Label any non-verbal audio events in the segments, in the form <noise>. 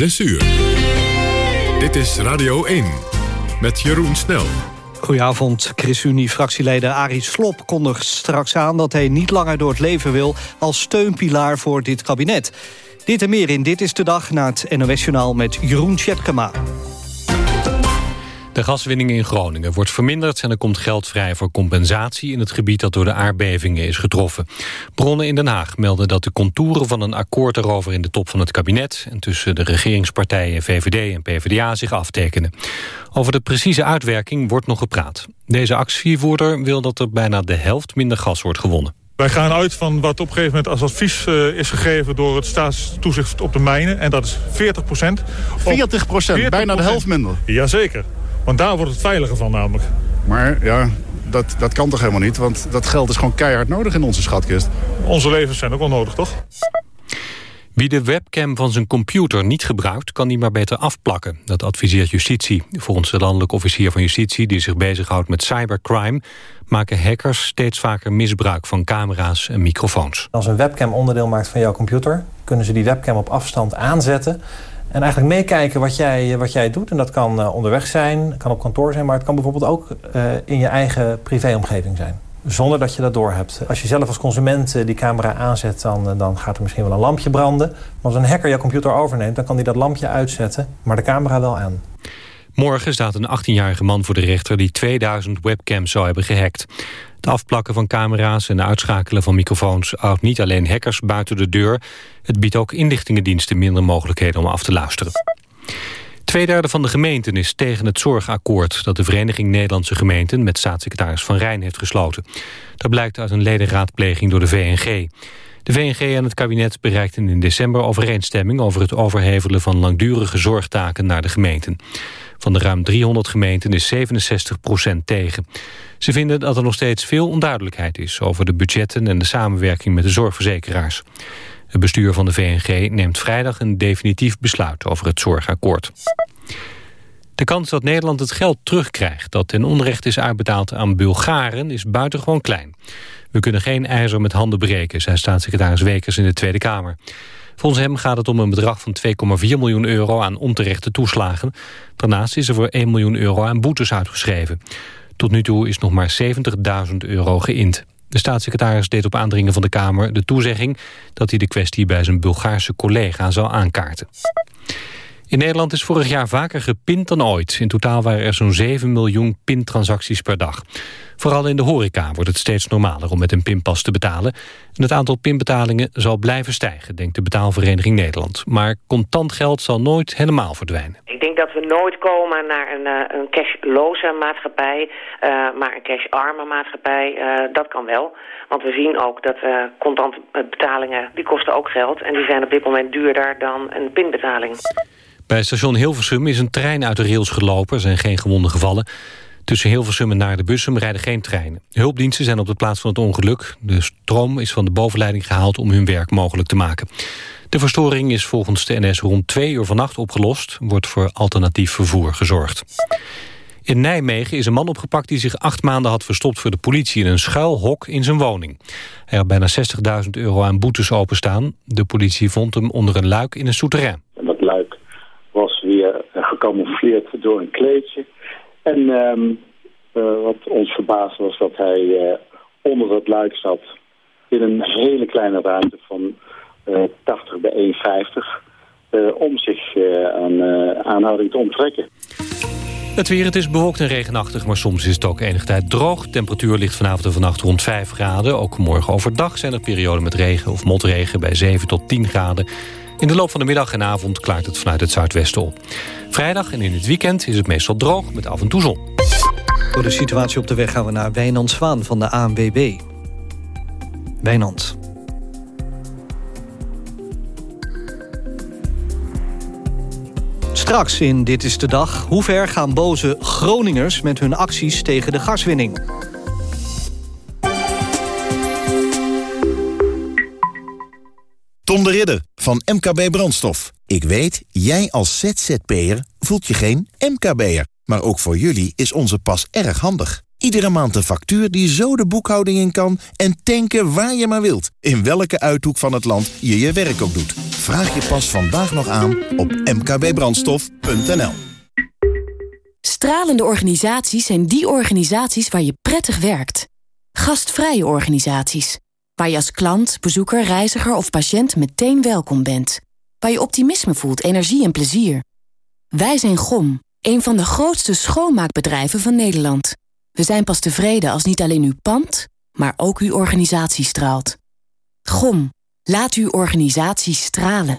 6 uur. Dit is Radio 1 met Jeroen Snel. Goedenavond. ChristenUnie-fractieleden Arie Slop kondigt straks aan... dat hij niet langer door het leven wil als steunpilaar voor dit kabinet. Dit en meer in Dit is de Dag na het NOS-journaal met Jeroen Tjetkema. De gaswinning in Groningen wordt verminderd... en er komt geld vrij voor compensatie in het gebied dat door de aardbevingen is getroffen. Bronnen in Den Haag melden dat de contouren van een akkoord erover in de top van het kabinet... en tussen de regeringspartijen VVD en PvdA zich aftekenen. Over de precieze uitwerking wordt nog gepraat. Deze actievoerder wil dat er bijna de helft minder gas wordt gewonnen. Wij gaan uit van wat op een gegeven moment als advies uh, is gegeven... door het staatstoezicht op de mijnen. En dat is 40 procent. 40 procent, bijna de helft minder? Jazeker. Want daar wordt het veiliger van namelijk. Maar ja, dat, dat kan toch helemaal niet? Want dat geld is gewoon keihard nodig in onze schatkist. Onze levens zijn ook wel nodig, toch? Wie de webcam van zijn computer niet gebruikt, kan die maar beter afplakken. Dat adviseert justitie. Volgens de landelijk officier van justitie die zich bezighoudt met cybercrime... maken hackers steeds vaker misbruik van camera's en microfoons. Als een webcam onderdeel maakt van jouw computer... kunnen ze die webcam op afstand aanzetten... En eigenlijk meekijken wat jij, wat jij doet. En dat kan uh, onderweg zijn, kan op kantoor zijn... maar het kan bijvoorbeeld ook uh, in je eigen privéomgeving zijn. Zonder dat je dat doorhebt. Als je zelf als consument uh, die camera aanzet... Dan, dan gaat er misschien wel een lampje branden. Maar als een hacker jouw computer overneemt... dan kan hij dat lampje uitzetten, maar de camera wel aan. Morgen staat een 18-jarige man voor de rechter... die 2000 webcams zou hebben gehackt. Het afplakken van camera's en uitschakelen van microfoons... houdt niet alleen hackers buiten de deur... het biedt ook inlichtingendiensten minder mogelijkheden om af te luisteren. Tweederde van de gemeenten is tegen het zorgakkoord... dat de Vereniging Nederlandse Gemeenten met staatssecretaris Van Rijn heeft gesloten. Dat blijkt uit een ledenraadpleging door de VNG. De VNG en het kabinet bereikten in december overeenstemming... over het overhevelen van langdurige zorgtaken naar de gemeenten. Van de ruim 300 gemeenten is 67% tegen. Ze vinden dat er nog steeds veel onduidelijkheid is... over de budgetten en de samenwerking met de zorgverzekeraars. Het bestuur van de VNG neemt vrijdag een definitief besluit over het zorgakkoord. De kans dat Nederland het geld terugkrijgt dat ten onrecht is uitbetaald aan Bulgaren is buitengewoon klein. We kunnen geen ijzer met handen breken, zei staatssecretaris Wekers in de Tweede Kamer. Volgens hem gaat het om een bedrag van 2,4 miljoen euro aan onterechte toeslagen. Daarnaast is er voor 1 miljoen euro aan boetes uitgeschreven. Tot nu toe is nog maar 70.000 euro geïnd. De staatssecretaris deed op aandringen van de Kamer de toezegging... dat hij de kwestie bij zijn Bulgaarse collega zal aankaarten. In Nederland is vorig jaar vaker gepind dan ooit. In totaal waren er zo'n 7 miljoen pintransacties per dag. Vooral in de horeca wordt het steeds normaler om met een pinpas te betalen. En het aantal pinbetalingen zal blijven stijgen, denkt de betaalvereniging Nederland. Maar contant geld zal nooit helemaal verdwijnen. Ik denk dat we nooit komen naar een, uh, een cashloze maatschappij, uh, maar een casharme maatschappij. Uh, dat kan wel. Want we zien ook dat contant betalingen, die kosten ook geld. En die zijn op dit moment duurder dan een pinbetaling. Bij station Hilversum is een trein uit de rails gelopen. Er zijn geen gewonden gevallen. Tussen Hilversum en naar de Bussum rijden geen treinen. Hulpdiensten zijn op de plaats van het ongeluk. De stroom is van de bovenleiding gehaald om hun werk mogelijk te maken. De verstoring is volgens de NS rond twee uur vannacht opgelost. Wordt voor alternatief vervoer gezorgd. In Nijmegen is een man opgepakt die zich acht maanden had verstopt voor de politie in een schuilhok in zijn woning. Hij had bijna 60.000 euro aan boetes openstaan. De politie vond hem onder een luik in een souterrain. dat luik was weer gecamoufleerd door een kleedje. En um, uh, wat ons verbaasde was dat hij uh, onder het luik zat in een hele kleine ruimte van uh, 80 bij 1,50 om zich aan aanhouding te onttrekken. Het weer, het is bewolkt en regenachtig, maar soms is het ook enige tijd droog. De temperatuur ligt vanavond en vannacht rond 5 graden. Ook morgen overdag zijn er perioden met regen of motregen bij 7 tot 10 graden. In de loop van de middag en avond klaart het vanuit het zuidwesten op. Vrijdag en in het weekend is het meestal droog met af en toe zon. Voor de situatie op de weg gaan we naar Wijnand Zwaan van de ANWB. Wijnand. Straks in Dit is de Dag. Hoe ver gaan boze Groningers met hun acties tegen de gaswinning? Tom de Ridder van MKB Brandstof. Ik weet, jij als ZZP'er voelt je geen MKB'er. Maar ook voor jullie is onze pas erg handig. Iedere maand een factuur die zo de boekhouding in kan... en tanken waar je maar wilt. In welke uithoek van het land je je werk ook doet. Vraag je pas vandaag nog aan op mkbbrandstof.nl. Stralende organisaties zijn die organisaties waar je prettig werkt. Gastvrije organisaties. Waar je als klant, bezoeker, reiziger of patiënt meteen welkom bent. Waar je optimisme voelt, energie en plezier. Wij zijn GOM, een van de grootste schoonmaakbedrijven van Nederland. We zijn pas tevreden als niet alleen uw pand, maar ook uw organisatie straalt. GOM, laat uw organisatie stralen.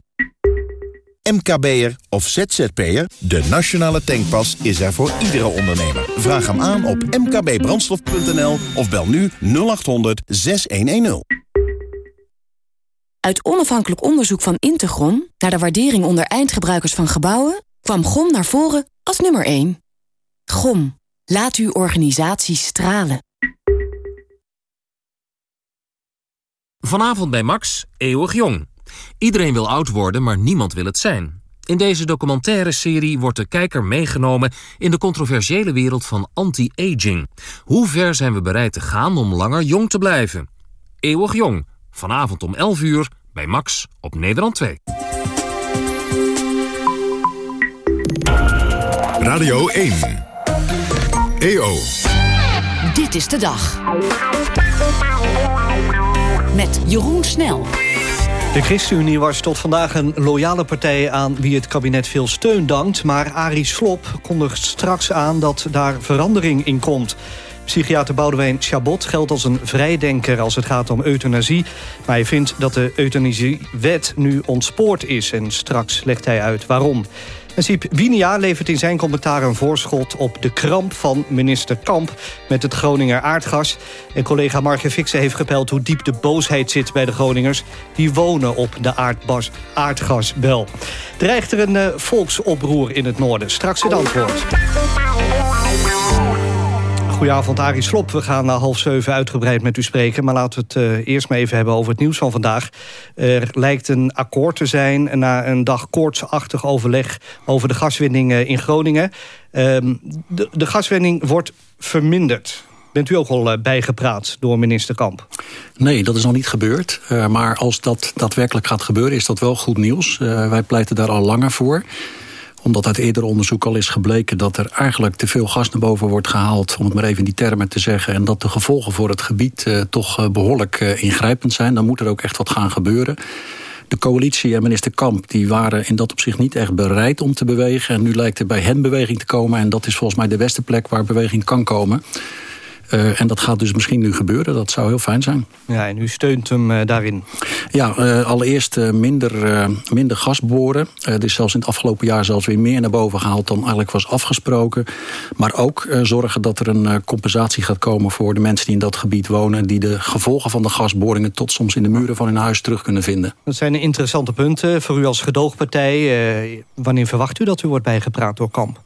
MKB'er of ZZP'er, de nationale tankpas is er voor iedere ondernemer. Vraag hem aan op mkbbrandstof.nl of bel nu 0800 6110. Uit onafhankelijk onderzoek van Integron naar de waardering onder eindgebruikers van gebouwen kwam GOM naar voren als nummer 1. GOM, laat uw organisatie stralen. Vanavond bij Max, eeuwig jong. Iedereen wil oud worden, maar niemand wil het zijn. In deze documentaire serie wordt de kijker meegenomen in de controversiële wereld van anti-aging. Hoe ver zijn we bereid te gaan om langer jong te blijven? Eeuwig jong, vanavond om 11 uur bij Max op Nederland 2. Radio 1. EO. Dit is de dag. Met Jeroen Snel. De ChristenUnie was tot vandaag een loyale partij aan wie het kabinet veel steun dankt. Maar Arie Slop kondigt straks aan dat daar verandering in komt. Psychiater Boudewijn Chabot geldt als een vrijdenker als het gaat om euthanasie. Maar hij vindt dat de euthanasiewet nu ontspoord is. En straks legt hij uit waarom. En Siep Winia levert in zijn commentaar een voorschot op de kramp van minister Kamp met het Groninger aardgas. En collega Marge Fixen heeft gepeld hoe diep de boosheid zit bij de Groningers. Die wonen op de aardgasbel. Dreigt er een uh, volksoproer in het noorden? Straks het antwoord. Goedenavond, Arie Slop. We gaan na half zeven uitgebreid met u spreken. Maar laten we het uh, eerst maar even hebben over het nieuws van vandaag. Er lijkt een akkoord te zijn na een dag koortsachtig overleg... over de gaswinning uh, in Groningen. Um, de, de gaswinning wordt verminderd. Bent u ook al uh, bijgepraat door minister Kamp? Nee, dat is nog niet gebeurd. Maar als dat daadwerkelijk gaat gebeuren, is dat wel goed nieuws. Wij pleiten daar al langer voor omdat uit eerder onderzoek al is gebleken dat er eigenlijk te veel gas naar boven wordt gehaald, om het maar even in die termen te zeggen, en dat de gevolgen voor het gebied uh, toch uh, behoorlijk uh, ingrijpend zijn. Dan moet er ook echt wat gaan gebeuren. De coalitie en minister Kamp die waren in dat opzicht niet echt bereid om te bewegen. En nu lijkt er bij hen beweging te komen. En dat is volgens mij de beste plek waar beweging kan komen. Uh, en dat gaat dus misschien nu gebeuren. Dat zou heel fijn zijn. Ja, en u steunt hem uh, daarin? Ja, uh, allereerst minder, minder gas boren. er is zelfs in het afgelopen jaar zelfs weer meer naar boven gehaald... dan eigenlijk was afgesproken. Maar ook zorgen dat er een compensatie gaat komen... voor de mensen die in dat gebied wonen... die de gevolgen van de gasboringen... tot soms in de muren van hun huis terug kunnen vinden. Dat zijn interessante punten voor u als gedoogpartij. wanneer verwacht u dat u wordt bijgepraat door Kamp?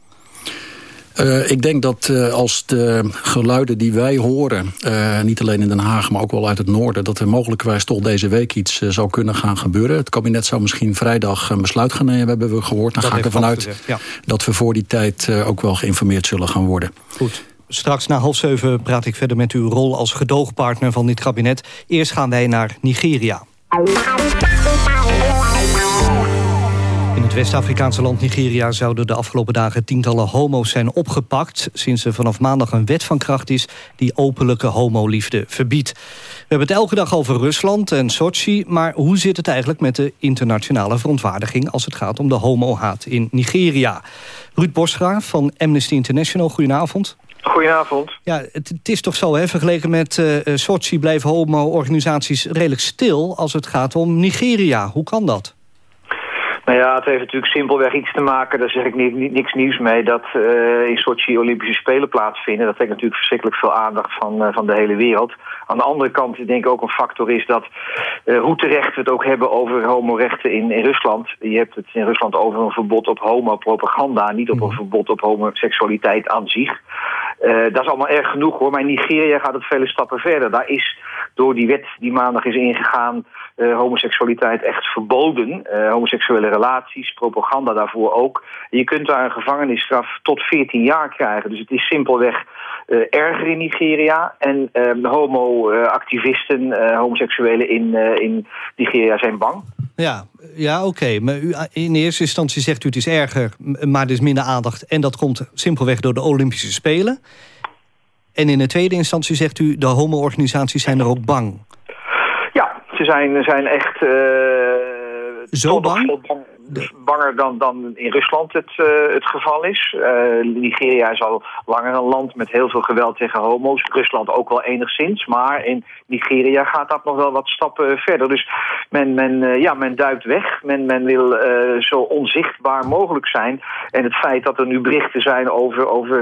Uh, ik denk dat uh, als de geluiden die wij horen... Uh, niet alleen in Den Haag, maar ook wel uit het noorden... dat er mogelijkwijs toch deze week iets zou kunnen gaan gebeuren. Het kabinet zou misschien vrijdag een besluit gaan nemen, hebben we gehoord. Dan dat ga ik ervan uit ja. dat we voor die tijd ook wel geïnformeerd zullen gaan worden. Goed. Straks na half zeven praat ik verder met uw rol als gedoogpartner van dit kabinet. Eerst gaan wij naar Nigeria. In het West-Afrikaanse land Nigeria zouden de afgelopen dagen tientallen homo's zijn opgepakt... sinds er vanaf maandag een wet van kracht is die openlijke homoliefde verbiedt. We hebben het elke dag over Rusland en Sochi... maar hoe zit het eigenlijk met de internationale verontwaardiging... als het gaat om de homohaat in Nigeria? Ruud Bosra van Amnesty International, goedenavond. Goedenavond. Ja, het, het, is toch zo, hè, vergeleken met uh, Sochi blijven homo-organisaties redelijk stil... als het gaat om Nigeria. Hoe kan dat? Nou ja, het heeft natuurlijk simpelweg iets te maken, daar zeg ik niks nieuws mee, dat uh, in Sochi Olympische Spelen plaatsvinden. Dat trekt natuurlijk verschrikkelijk veel aandacht van, uh, van de hele wereld. Aan de andere kant denk ik ook een factor is dat uh, hoe terecht we het ook hebben over homorechten in, in Rusland. Je hebt het in Rusland over een verbod op homopropaganda, niet op een verbod op homoseksualiteit aan zich. dat is allemaal erg genoeg hoor, maar in Nigeria gaat het vele stappen verder. Daar is door die wet die maandag is ingegaan uh, homoseksualiteit echt verboden. Uh, homoseksuele relaties, propaganda daarvoor ook. je kunt daar een gevangenisstraf tot 14 jaar krijgen. Dus het is simpelweg uh, erger in Nigeria. En homo-activisten, homoseksuelen in, in Nigeria zijn bang. Ja, ja oké. Maar u, in eerste instantie zegt u het is erger, maar er is minder aandacht. En dat komt simpelweg door de Olympische Spelen. En in de tweede instantie zegt u... de homo-organisaties zijn er ook bang. Zijn, zijn echt... Uh, Zo bang? Banger dan, dan in Rusland het, uh, het geval is. Uh, Nigeria is al langer een land met heel veel geweld tegen homo's. Rusland ook wel enigszins. Maar in Nigeria gaat dat nog wel wat stappen verder. Dus men, men, uh, ja, men duikt weg. Men, men wil zo onzichtbaar mogelijk zijn. En het feit dat er nu berichten zijn over, over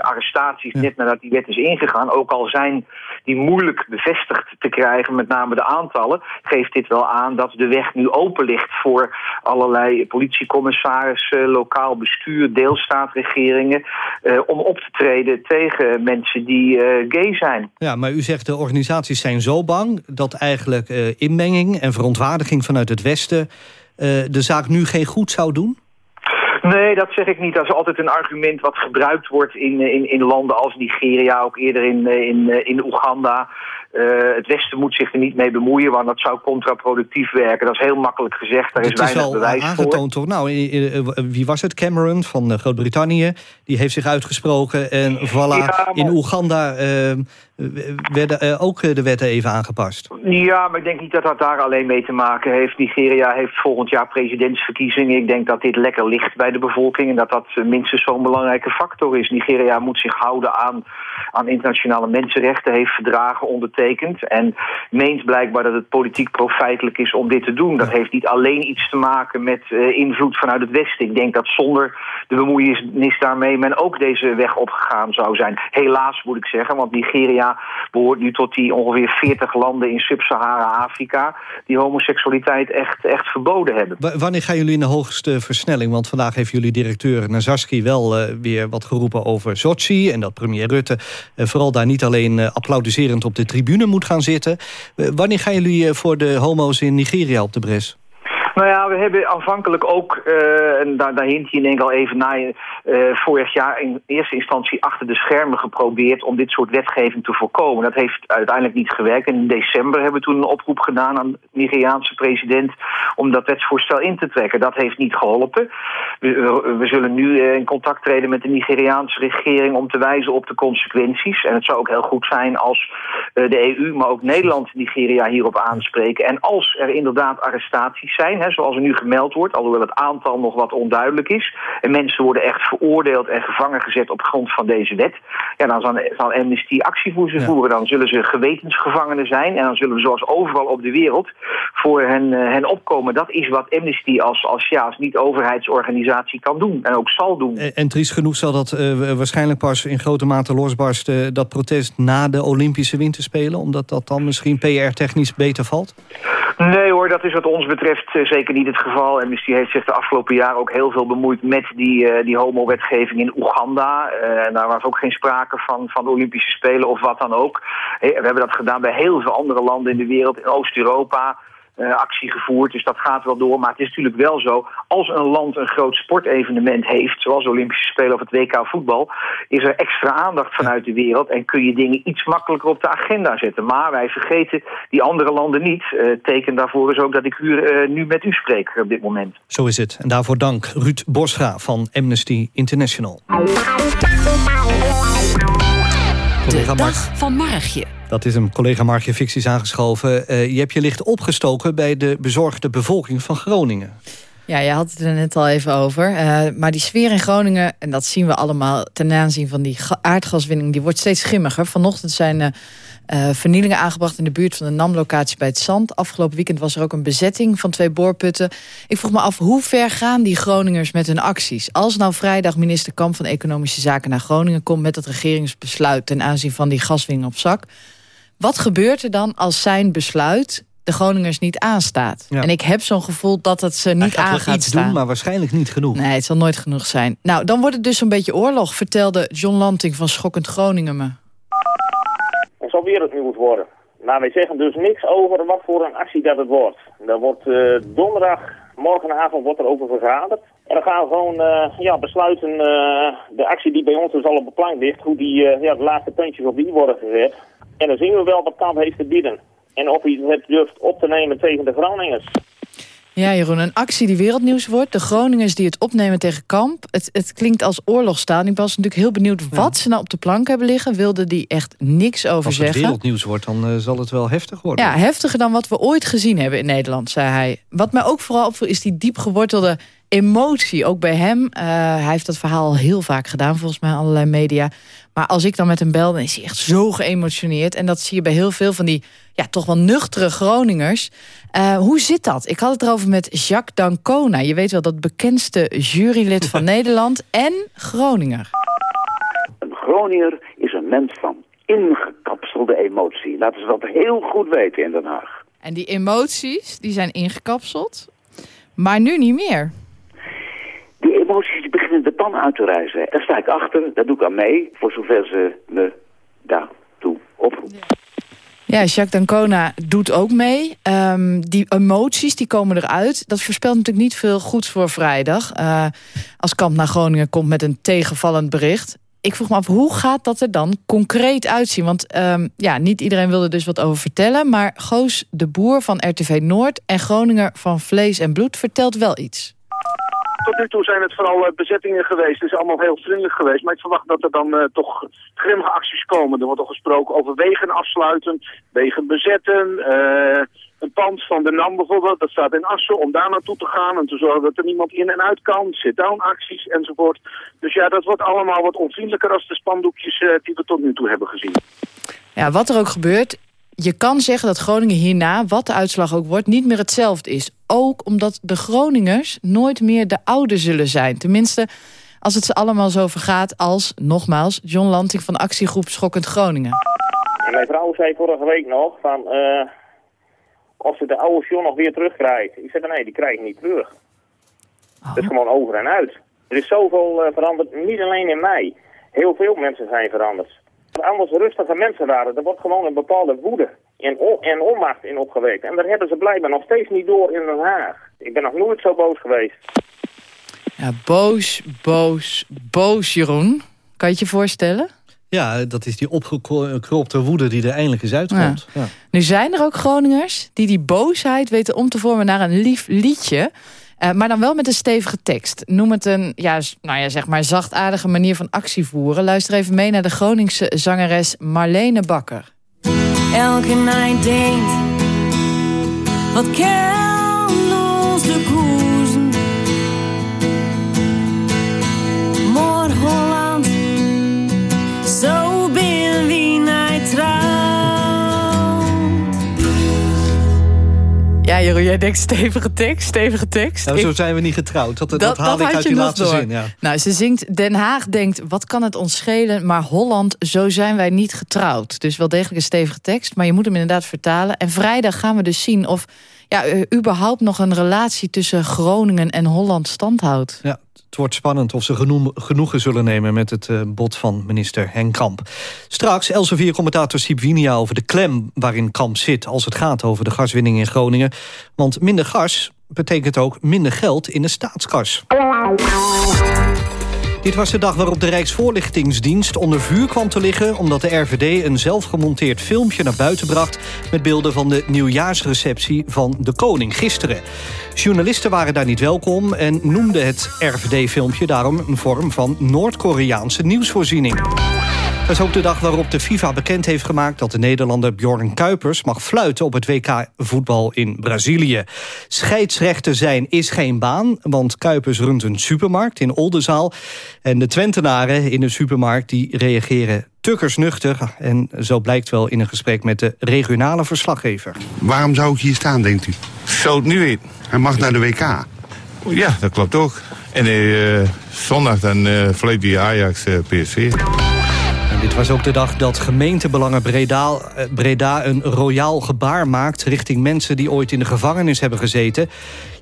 arrestaties... Ja. net nadat die wet is ingegaan... ook al zijn die moeilijk bevestigd te krijgen... met name de aantallen... geeft dit wel aan dat de weg nu open ligt voor alle allerlei politiecommissarissen, lokaal bestuur, deelstaatregeringen... Uh, om op te treden tegen mensen die uh, gay zijn. Ja, maar u zegt de organisaties zijn zo bang... dat eigenlijk uh, inmenging en verontwaardiging vanuit het Westen... de zaak nu geen goed zou doen? Nee, dat zeg ik niet. Dat is altijd een argument wat gebruikt wordt in, in, in landen als Nigeria, ook eerder in, in, in Oeganda. Uh, het Westen moet zich er niet mee bemoeien, want dat zou contraproductief werken. Dat is heel makkelijk gezegd, daar is, is weinig bewijs aangetoond, voor. Toch? Nou, wie was het? Cameron van eh, Groot-Brittannië. Die heeft zich uitgesproken. En voilà, ja, in Oeganda uh, werden uh, ook de wetten even aangepast. Ja, maar ik denk niet dat dat daar alleen mee te maken heeft. Nigeria heeft volgend jaar presidentsverkiezingen. Ik denk dat dit lekker ligt bij de bevolking... en dat dat minstens zo'n belangrijke factor is. Nigeria moet zich houden aan, aan internationale mensenrechten... heeft verdragen ondertekend en meent blijkbaar dat het politiek profijtelijk is om dit te doen. Dat heeft niet alleen iets te maken met uh, invloed vanuit het Westen. Ik denk dat zonder de bemoeienis daarmee men ook deze weg opgegaan zou zijn. Helaas moet ik zeggen, want Nigeria behoort nu tot die ongeveer 40 landen in Sub-Sahara-Afrika... die homoseksualiteit echt, echt verboden hebben. Wanneer gaan jullie in de hoogste versnelling? Want vandaag heeft jullie directeur Nazarski wel uh, weer wat geroepen over Sochi... en dat premier Rutte uh, vooral daar niet alleen applaudisserend op de tribune moet gaan zitten. Eh, wanneer gaan jullie eh, voor de homo's in Nigeria op de bres? Nou ja, we hebben aanvankelijk ook, uh, en daar, daar hint je denk al even naar, uh, vorig jaar in eerste instantie achter de schermen geprobeerd om dit soort wetgeving te voorkomen. Dat heeft uiteindelijk niet gewerkt. En in december hebben we toen een oproep gedaan aan de Nigeriaanse president om dat wetsvoorstel in te trekken. Dat heeft niet geholpen. We, we, we zullen nu in contact treden met de Nigeriaanse regering om te wijzen op de consequenties. En het zou ook heel goed zijn als de EU, maar ook Nederland Nigeria hierop aanspreken. En als er inderdaad arrestaties zijn, hè, zoals er nu gemeld wordt, alhoewel het aantal nog wat onduidelijk is, en mensen worden echt veroordeeld en gevangen gezet op grond van deze wet, ja, dan zal, zal Amnesty actie voor ze ja. voeren. Dan zullen ze gewetensgevangenen zijn en dan zullen we zoals overal op de wereld voor hen, uh, hen opkomen. Dat is wat Amnesty als, als, ja, als niet-overheidsorganisatie kan doen en ook zal doen. En, en triest genoeg zal dat uh, waarschijnlijk pas in grote mate losbarsten, dat protest na de Olympische Winterspelen, omdat dat dan misschien PR-technisch beter valt? Nee hoor, dat is wat ons betreft uh, zeker niet het geval. Amnesty heeft zich de afgelopen jaren ook heel veel bemoeid met die, uh, die homo-wetgeving in Oeganda. Uh, en daar was ook geen sprake van, van de Olympische Spelen of wat dan ook. We hebben dat gedaan bij heel veel andere landen in de wereld, in Oost-Europa... Uh, actie gevoerd. Dus dat gaat wel door. Maar het is natuurlijk wel zo, als een land een groot sportevenement heeft... zoals de Olympische Spelen of het WK voetbal... is er extra aandacht vanuit de wereld... en kun je dingen iets makkelijker op de agenda zetten. Maar wij vergeten die andere landen niet. Uh, teken daarvoor is ook dat ik hier, uh, nu met u spreek op dit moment. Zo is het. En daarvoor dank Ruud Borscha van Amnesty International. De dag van Margje. Dat is een collega Margje Ficties aangeschoven. Uh, je hebt je licht opgestoken bij de bezorgde bevolking van Groningen. Ja, je had het er net al even over. Uh, maar die sfeer in Groningen, en dat zien we allemaal ten aanzien van die aardgaswinning, die wordt steeds schimmiger. Vanochtend zijn uh, vernielingen aangebracht in de buurt van de NAM-locatie bij het Zand. Afgelopen weekend was er ook een bezetting van twee boorputten. Ik vroeg me af, hoe ver gaan die Groningers met hun acties? Als nou vrijdag minister Kamp van Economische Zaken naar Groningen komt... met het regeringsbesluit ten aanzien van die gaswinning op zak... wat gebeurt er dan als zijn besluit de Groningers niet aanstaat. Ja. En ik heb zo'n gevoel dat het ze niet aan gaat iets staan. doen, maar waarschijnlijk niet genoeg. Nee, het zal nooit genoeg zijn. Nou, dan wordt het dus een beetje oorlog, vertelde John Lanting van Schokkend Groningen me. Het zal wereldnieuws worden. Maar wij zeggen dus niks over wat voor een actie dat het wordt. Er wordt uh, donderdag, morgenavond wordt er over vergaderd. En dan gaan we gewoon uh, ja, besluiten uh, de actie die bij ons dus al op de plank ligt, hoe die, ja, de laatste puntjes op die worden gezet. En dan zien we wel wat Kamp heeft te bieden. En of hij het durft op te nemen tegen de Groningers. Ja, Jeroen, een actie die wereldnieuws wordt. De Groningers die het opnemen tegen Kamp. Het, het klinkt als oorlogstaal. Ik was natuurlijk heel benieuwd wat ze nou op de plank hebben liggen. Wilde die echt niks over als zeggen. Als het wereldnieuws wordt, dan uh, zal het wel heftig worden. Ja, heftiger dan wat we ooit gezien hebben in Nederland, zei hij. Wat mij ook vooral opviel is die diep gewortelde emotie. Ook bij hem. Uh, hij heeft dat verhaal al heel vaak gedaan, volgens mij, in allerlei media. Maar als ik dan met hem bel, dan is hij echt zo geëmotioneerd. En dat zie je bij heel veel van die ja, toch wel nuchtere Groningers. Uh, hoe zit dat? Ik had het erover met Jacques Dancona. Je weet wel, dat bekendste jurylid van <laughs> Nederland en Groninger. Een Groninger is een mens van ingekapselde emotie. Laten ze dat heel goed weten in Den Haag. En die emoties, die zijn ingekapseld, maar nu niet meer. Die emoties beginnen de pan uit te reizen. Daar sta ik achter, daar doe ik aan mee, voor zover ze me daartoe oproepen. Ja, Jacques Dancona doet ook mee. Um, die emoties die komen eruit. Dat voorspelt natuurlijk niet veel goeds voor vrijdag. Uh, als Kamp naar Groningen komt met een tegenvallend bericht. Ik vroeg me af, hoe gaat dat er dan concreet uitzien? Want um, ja, niet iedereen wilde dus wat over vertellen. Maar Goos de Boer van RTV Noord en Groninger van Vlees en Bloed vertelt wel iets. Tot nu toe zijn het vooral bezettingen geweest. Het is allemaal heel vriendelijk geweest. Maar ik verwacht dat er dan uh, toch grimmige acties komen. Er wordt al gesproken over wegen afsluiten, wegen bezetten. Uh, een pand van de NAM bijvoorbeeld, dat staat in Assen, om daar naartoe te gaan. En te zorgen dat er niemand in en uit kan. Sit-down acties enzovoort. Dus ja, dat wordt allemaal wat onvriendelijker als de spandoekjes die we tot nu toe hebben gezien. Ja, wat er ook gebeurt, je kan zeggen dat Groningen hierna, wat de uitslag ook wordt, niet meer hetzelfde is. Ook omdat de Groningers nooit meer de oude zullen zijn. Tenminste, als het ze allemaal zo vergaat als, nogmaals, John Lanting van actiegroep Schokkend Groningen. En mijn vrouw zei vorige week nog van, uh, of ze de oude John nog weer terugkrijgt. Ik zei, nee, die krijg ik niet terug. Oh. Het is gewoon over en uit. Er is zoveel uh, veranderd, niet alleen in mij. Heel veel mensen zijn veranderd anders rustige mensen waren. Er wordt gewoon een bepaalde woede en, en onmacht in opgewekt. En daar hebben ze blijkbaar nog steeds niet door in Den Haag. Ik ben nog nooit zo boos geweest. Ja, boos, boos, boos, Jeroen. Kan je het je voorstellen? Ja, dat is die opgekropte woede die er eindelijk eens uitkomt. Ja. Ja. Nu zijn er ook Groningers die die boosheid weten om te vormen naar een lief liedje... Uh, maar dan wel met een stevige tekst. Noem het een ja, nou ja, zeg maar zachtaardige manier van actie voeren. Luister even mee naar de Groningse zangeres Marlene Bakker. Elke night denkt, wat kan de? Jeroen, jij denkt stevige tekst, stevige tekst. Nou, zo zijn we niet getrouwd. Dat, dat, dat haal ik uit die laatste door. zin. Ja. Nou, ze zingt Den Haag denkt, wat kan het ons schelen? Maar Holland, zo zijn wij niet getrouwd. Dus wel degelijk een stevige tekst, maar je moet hem inderdaad vertalen. En vrijdag gaan we dus zien of ja, überhaupt nog een relatie tussen Groningen en Holland standhoudt. Ja, het wordt spannend of ze genoegen zullen nemen... met het uh, bod van minister Henk Kamp. Straks Elsevier-commentator Siep Winia over de klem waarin Kamp zit... als het gaat over de gaswinning in Groningen. Want minder gas betekent ook minder geld in de staatskas. Dit was de dag waarop de Rijksvoorlichtingsdienst onder vuur kwam te liggen... omdat de RVD een zelfgemonteerd filmpje naar buiten bracht... met beelden van de nieuwjaarsreceptie van de koning gisteren. Journalisten waren daar niet welkom en noemden het RVD-filmpje daarom... een vorm van Noord-Koreaanse nieuwsvoorziening. Dat is ook de dag waarop de FIFA bekend heeft gemaakt... dat de Nederlander Bjorn Kuipers mag fluiten op het WK voetbal in Brazilië. Scheidsrechter zijn is geen baan, want Kuipers runt een supermarkt in Oldenzaal. En de Twentenaren in de supermarkt die reageren tukkersnuchter. En zo blijkt wel in een gesprek met de regionale verslaggever. Waarom zou ik hier staan, denkt u? Zou het nu weten. Hij mag naar de WK. Ja, dat klopt ook. En uh, zondag dan uh, vleet die Ajax uh, PSV. Dit was ook de dag dat gemeentebelangen Breda, Breda een royaal gebaar maakt... richting mensen die ooit in de gevangenis hebben gezeten.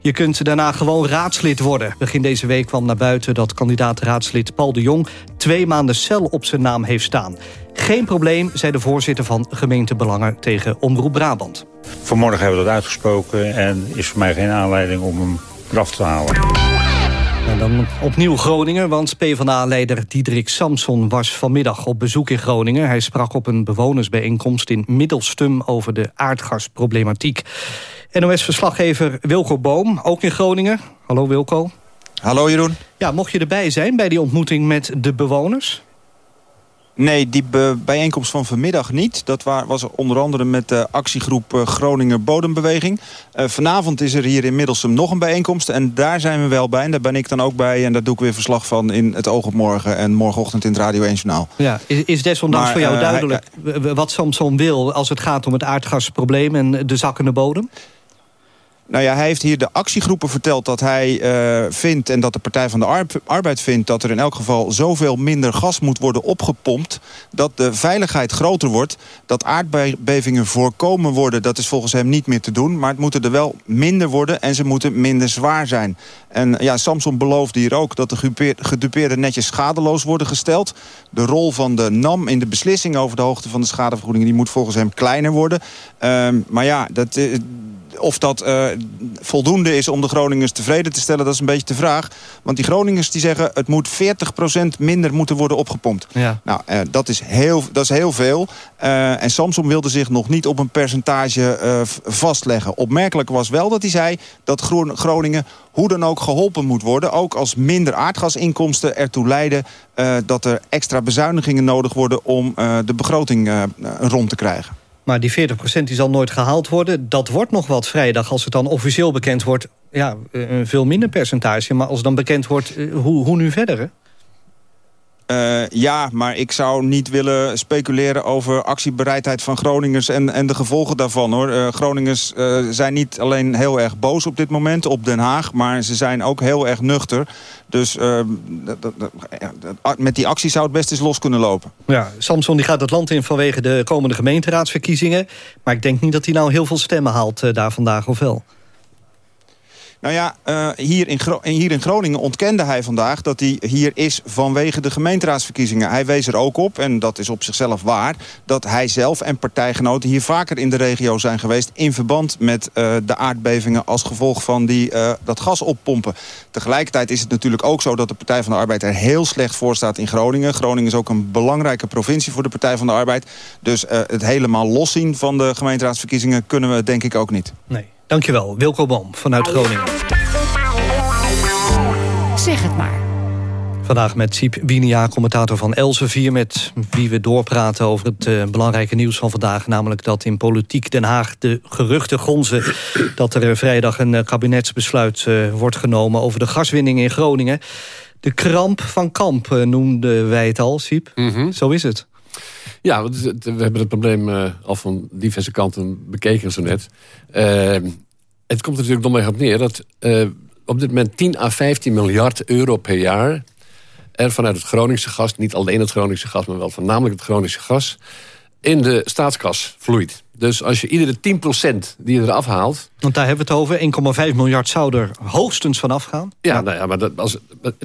Je kunt daarna gewoon raadslid worden. Begin deze week kwam naar buiten dat kandidaat-raadslid Paul de Jong... twee maanden cel op zijn naam heeft staan. Geen probleem, zei de voorzitter van gemeente Belangen tegen Omroep Brabant. Vanmorgen hebben we dat uitgesproken en is voor mij geen aanleiding om hem eraf te halen. En dan opnieuw Groningen, want PvdA-leider Diederik Samson was vanmiddag op bezoek in Groningen. Hij sprak op een bewonersbijeenkomst in Middelstum over de aardgasproblematiek. NOS-verslaggever Wilco Boom, ook in Groningen. Hallo Wilco. Hallo Jeroen. Ja, mocht je erbij zijn bij die ontmoeting met de bewoners? Nee, die bijeenkomst van vanmiddag niet. Dat was onder andere met de actiegroep eh, Groninger Bodembeweging. Uh, vanavond is er hier in Middelsum nog een bijeenkomst. En daar zijn we wel bij. En daar ben ik dan ook bij. En daar doe ik weer verslag van in het Oog op Morgen. En morgenochtend in het Radio 1 Journaal. Ja, is, is desondanks maar, voor jou uh, duidelijk hij, wat Samson wil... als het gaat om het aardgasprobleem en de zakkende bodem? Nou ja, hij heeft hier de actiegroepen verteld dat hij uh, vindt... en dat de Partij van de Arbeid vindt... dat er in elk geval zoveel minder gas moet worden opgepompt... dat de veiligheid groter wordt. Dat aardbevingen voorkomen worden, dat is volgens hem niet meer te doen. Maar het moeten er wel minder worden en ze moeten minder zwaar zijn. En ja, Samson beloofde hier ook dat de gedupeerden netjes schadeloos worden gesteld. De rol van de NAM in de beslissing over de hoogte van de schadevergoeding... die moet volgens hem kleiner worden. Uh, maar ja, dat... Uh, of dat uh, voldoende is om de Groningers tevreden te stellen, dat is een beetje de vraag. Want die Groningers die zeggen het moet 40% minder moeten worden opgepompt. Ja. Nou, uh, dat, is heel, dat is heel veel. Uh, en Samson wilde zich nog niet op een percentage vastleggen. Opmerkelijk was wel dat hij zei dat Groningen hoe dan ook geholpen moet worden. Ook als minder aardgasinkomsten ertoe leiden dat er extra bezuinigingen nodig worden om de begroting rond te krijgen. Maar die 40% die zal nooit gehaald worden. Dat wordt nog wat vrijdag als het dan officieel bekend wordt. Ja, een veel minder percentage. Maar als dan bekend wordt, hoe, hoe nu verder? Hè? Uh, ja, maar ik zou niet willen speculeren over actiebereidheid van Groningers en, en de gevolgen daarvan. hoor. Uh, Groningers uh, zijn niet alleen heel erg boos op dit moment op Den Haag, maar ze zijn ook heel erg nuchter. Dus met die actie zou het best eens los kunnen lopen. Ja, Samson die gaat het land in vanwege de komende gemeenteraadsverkiezingen. Maar ik denk niet dat hij nou heel veel stemmen haalt daar vandaag, of wel? Nou ja, uh, hier, in hier in Groningen ontkende hij vandaag dat hij hier is vanwege de gemeenteraadsverkiezingen. Hij wees er ook op, en dat is op zichzelf waar, dat hij zelf en partijgenoten hier vaker in de regio zijn geweest in verband met uh, de aardbevingen als gevolg van die, uh, dat gas oppompen. Tegelijkertijd is het natuurlijk ook zo dat de Partij van de Arbeid er heel slecht voor staat in Groningen. Groningen is ook een belangrijke provincie voor de Partij van de Arbeid. Dus het helemaal loszien van de gemeenteraadsverkiezingen kunnen we denk ik ook niet. Nee. Dankjewel, Wilco Boom vanuit Groningen. Zeg het maar. Vandaag met Siep Winia, commentator van Elsevier... met wie we doorpraten over het uh, belangrijke nieuws van vandaag... namelijk dat in politiek Den Haag de geruchten gonzen... dat er vrijdag een uh, kabinetsbesluit uh, wordt genomen... over de gaswinning in Groningen. De kramp van Kamp noemden wij het al, Siep. Mm -hmm. Zo is het. Ja, we hebben het probleem uh, al van diverse kanten bekeken zo net. Uh, het komt er natuurlijk mee op neer dat uh, op dit moment 10 à 15 miljard euro per jaar... er vanuit het Groningse gas, niet alleen het Groningse gas... maar wel voornamelijk het Groningse gas, in de staatskas vloeit. Dus als je iedere 10% die je eraf haalt... Want daar hebben we het over. 1,5 miljard zou er hoogstens vanaf gaan. Ja, nou ja maar dat, als,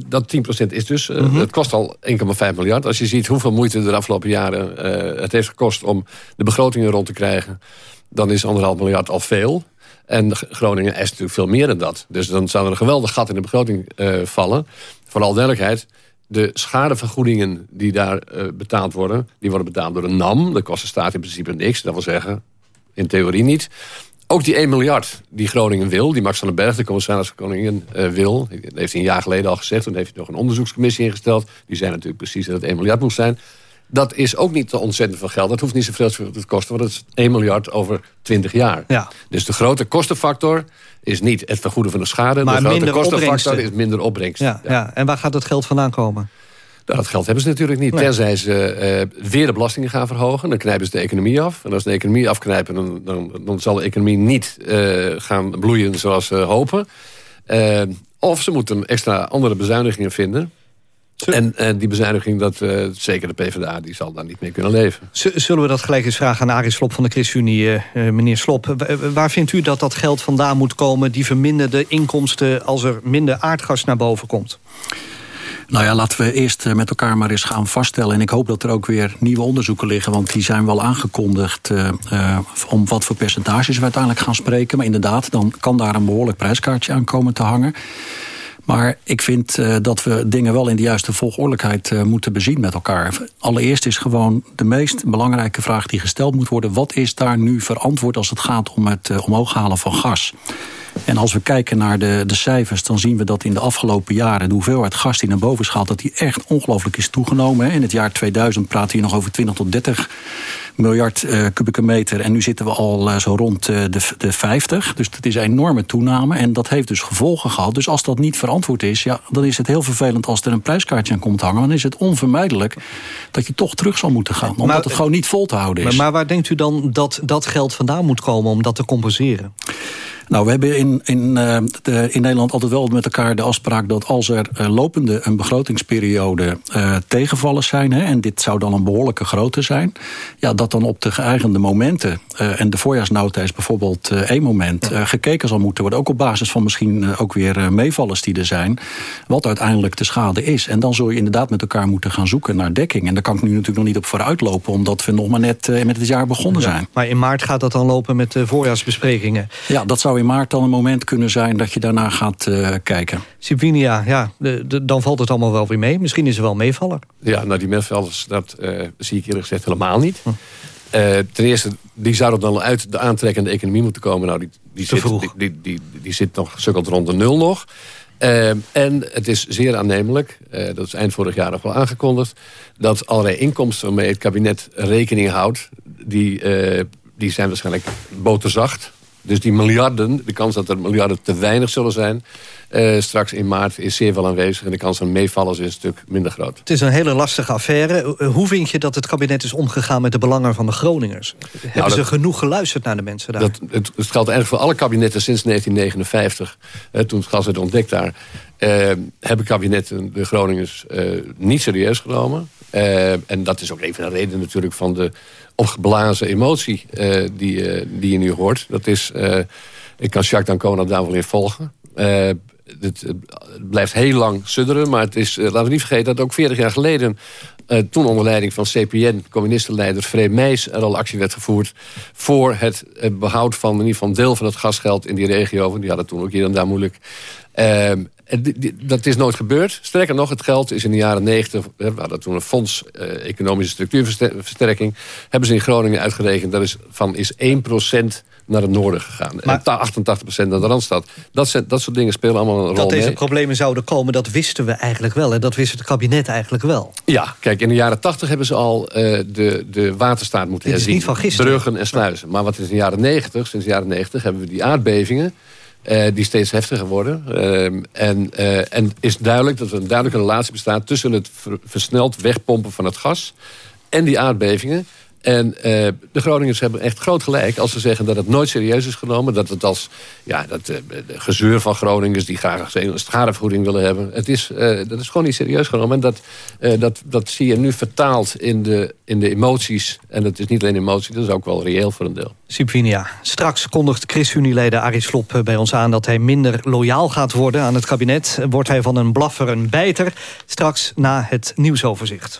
dat 10% is dus... Mm -hmm. Het kost al 1,5 miljard. Als je ziet hoeveel moeite er de afgelopen jaren uh, het heeft gekost... om de begrotingen rond te krijgen... dan is 1,5 miljard al veel. En Groningen is natuurlijk veel meer dan dat. Dus dan zou er een geweldig gat in de begroting uh, vallen. Vooral duidelijkheid de schadevergoedingen die daar uh, betaald worden... die worden betaald door de NAM. Dat kost de staat in principe niks. Dat wil zeggen, in theorie niet. Ook die 1 miljard die Groningen wil... die Max van den Berg, de commissaris van Groningen, uh, wil... dat heeft hij een jaar geleden al gezegd... toen heeft hij nog een onderzoekscommissie ingesteld. Die zei natuurlijk precies dat het 1 miljard moest zijn. Dat is ook niet te ontzettend veel geld. Dat hoeft niet zoveel te kosten, want het is 1 miljard over 20 jaar. Ja. Dus de grote kostenfactor is niet het vergoeden van de schade. Maar de grote kostenfactor is minder opbrengst. Ja, ja. ja, En waar gaat dat geld vandaan komen? Nou, dat geld hebben ze natuurlijk niet. Nee. Tenzij ze uh, weer de belastingen gaan verhogen. Dan knijpen ze de economie af. En als de economie afknijpen... dan, dan, dan zal de economie niet uh, gaan bloeien zoals ze hopen. Uh, of ze moeten extra andere bezuinigingen vinden. En, en die bezuiniging, dat, uh, zeker de PvdA, die zal daar niet mee kunnen leven. Zullen we dat gelijk eens vragen aan Arie Slop van de ChristenUnie? Uh, meneer Slop, waar vindt u dat dat geld vandaan moet komen... die verminderde inkomsten als er minder aardgas naar boven komt? Nou ja, laten we eerst met elkaar maar eens gaan vaststellen. En ik hoop dat er ook weer nieuwe onderzoeken liggen. Want die zijn wel aangekondigd uh, uh, om wat voor percentages we uiteindelijk gaan spreken. Maar inderdaad, dan kan daar een behoorlijk prijskaartje aan komen te hangen. Maar ik vind uh, dat we dingen wel in de juiste volgordelijkheid uh, moeten bezien met elkaar. Allereerst is gewoon de meest belangrijke vraag die gesteld moet worden... wat is daar nu verantwoord als het gaat om het uh, omhoog halen van gas? En als we kijken naar de, de cijfers, dan zien we dat in de afgelopen jaren... de hoeveelheid gas die naar boven schaalt, dat die echt ongelooflijk is toegenomen. In het jaar 2000 praten we hier nog over 20 tot 30 miljard uh, kubieke meter. En nu zitten we al uh, zo rond uh, de, de 50. Dus dat is een enorme toename. En dat heeft dus gevolgen gehad. Dus als dat niet verantwoord is, ja, dan is het heel vervelend als er een prijskaartje aan komt hangen. Dan is het onvermijdelijk dat je toch terug zal moeten gaan. Omdat maar, het gewoon niet vol te houden is. Maar, maar waar denkt u dan dat dat geld vandaan moet komen om dat te compenseren? Nou, we hebben in, in, uh, de, in Nederland altijd wel met elkaar de afspraak... dat als er uh, lopende een begrotingsperiode uh, tegenvallen zijn... Hè, en dit zou dan een behoorlijke grootte zijn... Ja, dat dan op de geëigende momenten... en de voorjaarsnota is bijvoorbeeld één moment... gekeken zal moeten worden. Ook op basis van misschien ook weer meevallers die er zijn... wat uiteindelijk de schade is. En dan zul je inderdaad met elkaar moeten gaan zoeken naar dekking. En daar kan ik nu natuurlijk nog niet op vooruitlopen... omdat we nog maar net met het jaar begonnen zijn. Maar in maart gaat dat dan lopen met de voorjaarsbesprekingen. Ja, dat zou in maart dan een moment kunnen zijn dat je daarna gaat uh, kijken. Sibinia, ja, de, de, dan valt het allemaal wel weer mee. Misschien is er wel meevaller. Ja, nou die meevallers, dat uh, zie ik eerlijk gezegd helemaal niet. Hm. Uh, ten eerste, die zouden dan uit de aantrekkende economie moeten komen. Nou, die, die, zit, die, die, die, die, zit nog sukkeld rond de nul nog. Uh, en het is zeer aannemelijk, uh, dat is eind vorig jaar nog wel aangekondigd... dat allerlei inkomsten waarmee het kabinet rekening houdt... die, uh, die zijn waarschijnlijk boterzacht. Dus die miljarden, de kans dat er miljarden te weinig zullen zijn... Uh, straks in maart is zeer wel aanwezig. En de kans van meevallers is een stuk minder groot. Het is een hele lastige affaire. Hoe vind je dat het kabinet is omgegaan met de belangen van de Groningers? Nou, Hebben ze genoeg geluisterd naar de mensen daar? Dat, het, het geldt eigenlijk voor alle kabinetten sinds 1959. Uh, toen het gas werd ontdekt daar. Uh, hebben kabinetten de Groningers niet serieus genomen. en dat is ook even een reden natuurlijk van de opgeblazen emotie die, die je nu hoort. Dat is, ik kan Jacques Dancona daar wel in volgen. Het, het, blijft heel lang sudderen, maar het is, laten we niet vergeten... dat ook 40 jaar geleden, toen onder leiding van CPN... communistenleider Vreemd Meijs er al actie werd gevoerd... voor het behoud van in ieder geval deel van het gasgeld in die regio. Die hadden toen ook hier en daar moeilijk. Dat is nooit gebeurd. Sterker nog, het geld is in de jaren 90... we hadden toen een fonds uh, economische structuurversterking... hebben ze in Groningen uitgerekend... dat is van is 1% naar het noorden gegaan. Maar, en 88% naar de Randstad. Dat, zijn, dat soort dingen spelen allemaal een rol Dat deze problemen zouden komen, dat wisten we eigenlijk wel. En dat wist het kabinet eigenlijk wel. Ja, kijk, in de jaren 80 hebben ze al uh, de, de waterstaat moeten herzien. Dit is niet van gisteren. Bruggen en sluizen. Maar wat is in de jaren 90, sinds de jaren 90... hebben we die aardbevingen... Uh, die steeds heftiger worden. Uh, en, uh, en is duidelijk dat er een duidelijke relatie bestaat... tussen het ver versneld wegpompen van het gas en die aardbevingen. En uh, de Groningers hebben echt groot gelijk als ze zeggen dat het nooit serieus is genomen. Dat het als ja, dat, de gezeur van Groningers die graag een schadevergoeding willen hebben. Het is, uh, dat is gewoon niet serieus genomen. En dat, dat, dat zie je nu vertaald in de, in de emoties. En dat is niet alleen emotie, dat is ook wel reëel voor een deel. Sipvinia, straks kondigt ChristenUnie-leider Arie Slob bij ons aan... dat hij minder loyaal gaat worden aan het kabinet. Wordt hij van een blaffer een bijter? Straks na het nieuwsoverzicht.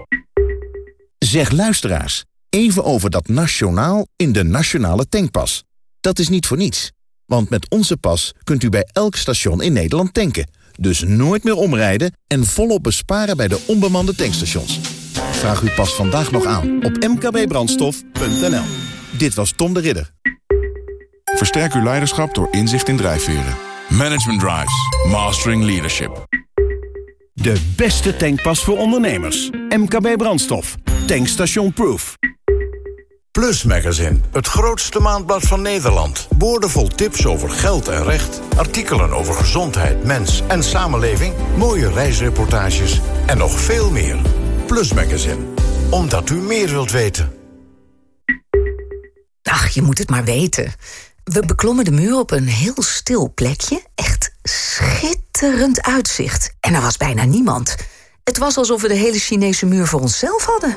Zeg luisteraars, even over dat nationaal in de nationale tankpas. Dat is niet voor niets. Want met onze pas kunt u bij elk station in Nederland tanken. Dus nooit meer omrijden en volop besparen bij de onbemande tankstations. Vraag uw pas vandaag nog aan op mkbbrandstof.nl. Dit was Tom de Ridder. Versterk uw leiderschap door inzicht in drijfveren. Management Drives. Mastering Leadership. De beste tankpas voor ondernemers. MKB Brandstof. Tankstation Proof. Plus Magazine, het grootste maandblad van Nederland. Boordevol tips over geld en recht. Artikelen over gezondheid, mens en samenleving. Mooie reisreportages en nog veel meer. Plus Magazine, omdat u meer wilt weten. Ach, je moet het maar weten. We beklommen de muur op een heel stil plekje. Echt schitterend uitzicht. En er was bijna niemand. Het was alsof we de hele Chinese muur voor onszelf hadden.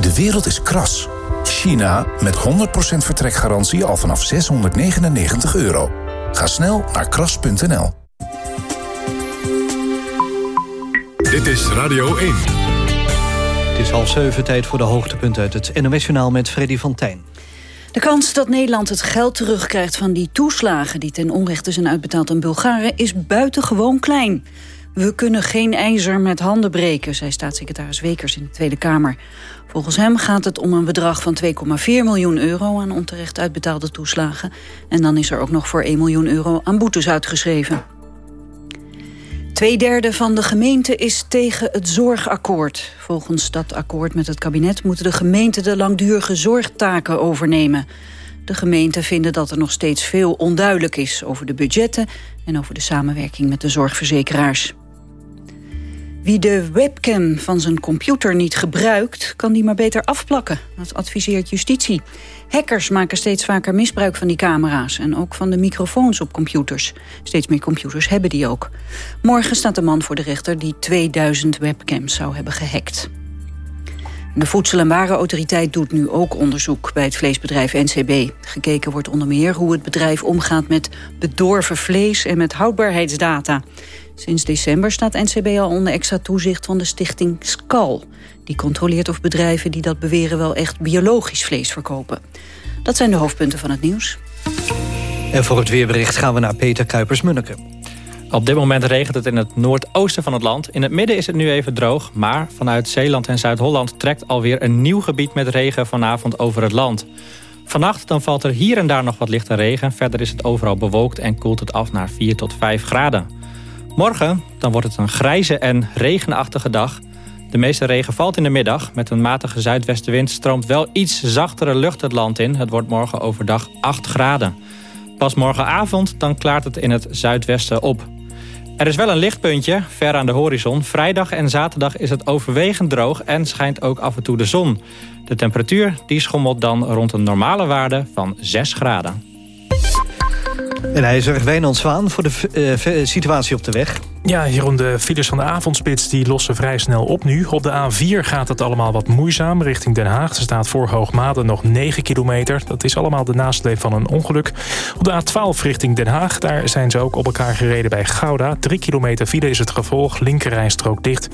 De wereld is kras. China met 100% vertrekgarantie al vanaf 699 euro. Ga snel naar kras.nl. Dit is Radio 1. Het is half zeven tijd voor de hoogtepunten uit het NOS-journaal met Freddy van Tijn. De kans dat Nederland het geld terugkrijgt van die toeslagen... die ten onrechte zijn uitbetaald aan Bulgaren, is buitengewoon klein. We kunnen geen ijzer met handen breken, zei staatssecretaris Wekers in de Tweede Kamer. Volgens hem gaat het om een bedrag van 2,4 miljoen euro aan onterecht uitbetaalde toeslagen. En dan is er ook nog voor 1 miljoen euro aan boetes uitgeschreven. Tweederde van de gemeente is tegen het zorgakkoord. Volgens dat akkoord met het kabinet moeten de gemeenten de langdurige zorgtaken overnemen. De gemeenten vinden dat er nog steeds veel onduidelijk is over de budgetten en over de samenwerking met de zorgverzekeraars. Wie de webcam van zijn computer niet gebruikt, kan die maar beter afplakken. Dat adviseert justitie. Hackers maken steeds vaker misbruik van die camera's... en ook van de microfoons op computers. Steeds meer computers hebben die ook. Morgen staat de man voor de rechter die 2000 webcams zou hebben gehackt. De Voedsel- en Warenautoriteit doet nu ook onderzoek bij het vleesbedrijf NCB. Gekeken wordt onder meer hoe het bedrijf omgaat met bedorven vlees en met houdbaarheidsdata. Sinds december staat NCB al onder extra toezicht van de stichting SCAL. Die controleert of bedrijven die dat beweren wel echt biologisch vlees verkopen. Dat zijn de hoofdpunten van het nieuws. En voor het weerbericht gaan we naar Peter Kuipers-Munneke. Op dit moment regent het in het noordoosten van het land. In het midden is het nu even droog, maar vanuit Zeeland en Zuid-Holland... trekt alweer een nieuw gebied met regen vanavond over het land. Vannacht dan valt er hier en daar nog wat lichte regen. Verder is het overal bewolkt en koelt het af naar 4 tot 5 graden. Morgen dan wordt het een grijze en regenachtige dag. De meeste regen valt in de middag. Met een matige zuidwestenwind stroomt wel iets zachtere lucht het land in. Het wordt morgen overdag 8 graden. Pas morgenavond dan klaart het in het zuidwesten op. Er is wel een lichtpuntje, ver aan de horizon. Vrijdag en zaterdag is het overwegend droog en schijnt ook af en toe de zon. De temperatuur die schommelt dan rond een normale waarde van 6 graden. En hij zorgt Wijnand Zwaan voor de uh, situatie op de weg. Ja, Jeroen, de files van de avondspits die lossen vrij snel op nu. Op de A4 gaat het allemaal wat moeizaam richting Den Haag. Er staat voor Hoogmade nog 9 kilometer. Dat is allemaal de nasleep van een ongeluk. Op de A12 richting Den Haag, daar zijn ze ook op elkaar gereden bij Gouda. 3 kilometer file is het gevolg, linkerrijstrook dicht.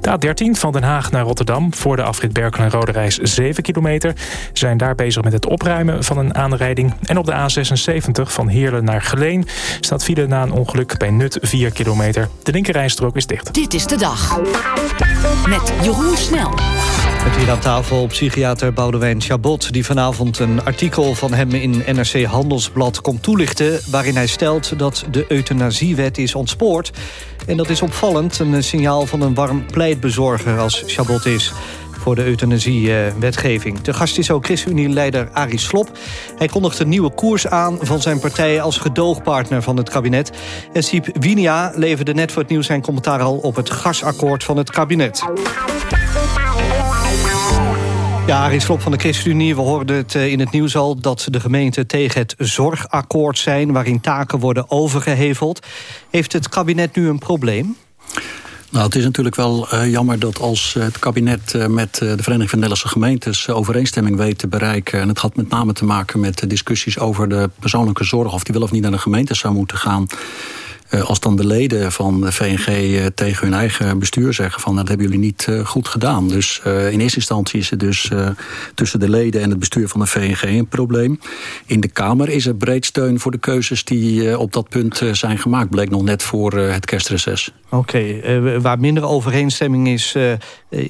De A13 van Den Haag naar Rotterdam, voor de afrit Berkel en Rode Reis 7 kilometer. Zijn daar bezig met het opruimen van een aanrijding. En op de A76 van Heerlen naar Geleen staat file na een ongeluk bij Nut 4 kilometer. De linkerrijstrook is dicht. Dit is de dag. Met Jeroen Snel. Met hier aan tafel psychiater Boudewijn Chabot... die vanavond een artikel van hem in NRC Handelsblad komt toelichten... waarin hij stelt dat de euthanasiewet is ontspoord. En dat is opvallend, een signaal van een warm pleitbezorger als Chabot is voor de euthanasiewetgeving. De gast is ook ChristenUnie-leider Arie Slop. Hij kondigt een nieuwe koers aan van zijn partij als gedoogpartner van het kabinet. En Siep Winia leverde net voor het nieuws zijn commentaar al op het gasakkoord van het kabinet. Ja, Arie Slop van de ChristenUnie. We hoorden het in het nieuws al dat de gemeenten tegen het zorgakkoord zijn... waarin taken worden overgeheveld. Heeft het kabinet nu een probleem? Nou, het is natuurlijk wel uh, jammer dat als het kabinet uh, met de Vereniging van Nederlandse Gemeentes overeenstemming weet te bereiken. En het had met name te maken met discussies over de persoonlijke zorg, of die wel of niet naar de gemeente zou moeten gaan. Uh, als dan de leden van de VNG uh, tegen hun eigen bestuur zeggen van dat hebben jullie niet uh, goed gedaan. Dus in eerste instantie is het dus tussen de leden en het bestuur van de VNG een probleem. In de Kamer is er breed steun voor de keuzes die op dat punt zijn gemaakt. Bleek nog net voor het kerstreces. Oké, okay. waar minder overeenstemming is,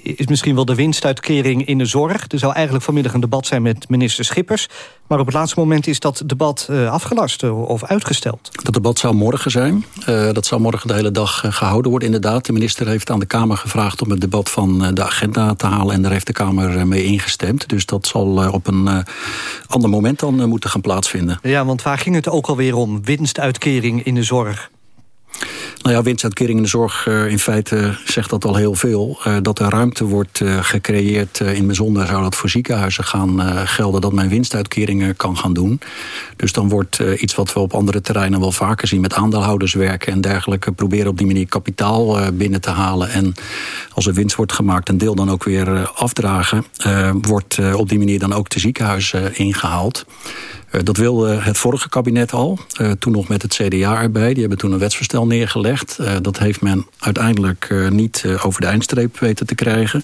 is misschien wel de winstuitkering in de zorg. Er zou eigenlijk vanmiddag een debat zijn met minister Schippers. Maar op het laatste moment is dat debat afgelast of uitgesteld. Dat debat zou morgen zijn. Uh, dat zal morgen de hele dag uh, gehouden worden inderdaad. De minister heeft aan de Kamer gevraagd om het debat van uh, de agenda te halen... en daar heeft de Kamer mee ingestemd. Dus dat zal op een ander moment dan moeten gaan plaatsvinden. Ja, want waar ging het ook alweer om? Winstuitkering in de zorg? Nou ja, winstuitkering in de zorg, uh, in feite zegt dat al heel veel. Uh, dat er ruimte wordt uh, gecreëerd. in het bijzonder zou dat voor ziekenhuizen gaan gelden... dat men winstuitkeringen kan gaan doen. Dus dan wordt iets wat we op andere terreinen wel vaker zien... met aandeelhouders werken en dergelijke... proberen op die manier kapitaal binnen te halen. En als er winst wordt gemaakt, een deel dan ook weer afdragen... wordt op die manier dan ook de ziekenhuizen ingehaald. Uh, dat wilde het vorige kabinet al. Uh, toen nog met het CDA erbij. Die hebben toen een wetsvoorstel neergelegd. Dat heeft men uiteindelijk niet over de eindstreep weten te krijgen.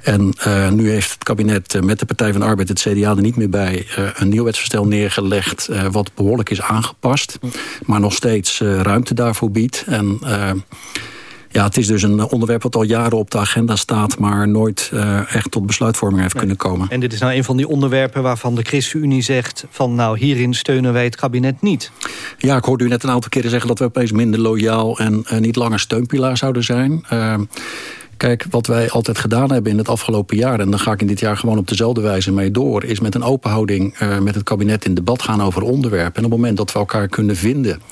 En nu heeft het kabinet met de Partij van de Arbeid, het CDA er niet meer bij... een nieuw wetsvoorstel neergelegd wat behoorlijk is aangepast. Maar nog steeds ruimte daarvoor biedt. En ja, het is dus een onderwerp wat al jaren op de agenda staat... maar nooit uh, echt tot besluitvorming heeft nee. kunnen komen. En dit is nou een van die onderwerpen waarvan de ChristenUnie zegt... van nou, hierin steunen wij het kabinet niet. Ja, ik hoorde u net een aantal keren zeggen... dat we opeens minder loyaal en uh, niet langer steunpilaar zouden zijn... Kijk, wat wij altijd gedaan hebben in het afgelopen jaar... en dan ga ik in dit jaar gewoon op dezelfde wijze mee door... is met een open houding uh, met het kabinet in debat gaan over onderwerpen. En op het moment dat we elkaar kunnen vinden...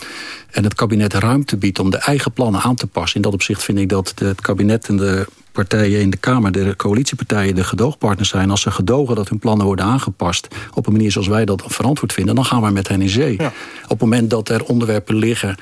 en het kabinet ruimte biedt om de eigen plannen aan te passen... in dat opzicht vind ik dat het kabinet en de partijen in de Kamer... de coalitiepartijen de gedoogpartners zijn... als ze gedogen dat hun plannen worden aangepast... op een manier zoals wij dat verantwoord vinden... dan gaan we met hen in zee. Ja. Op het moment dat er onderwerpen liggen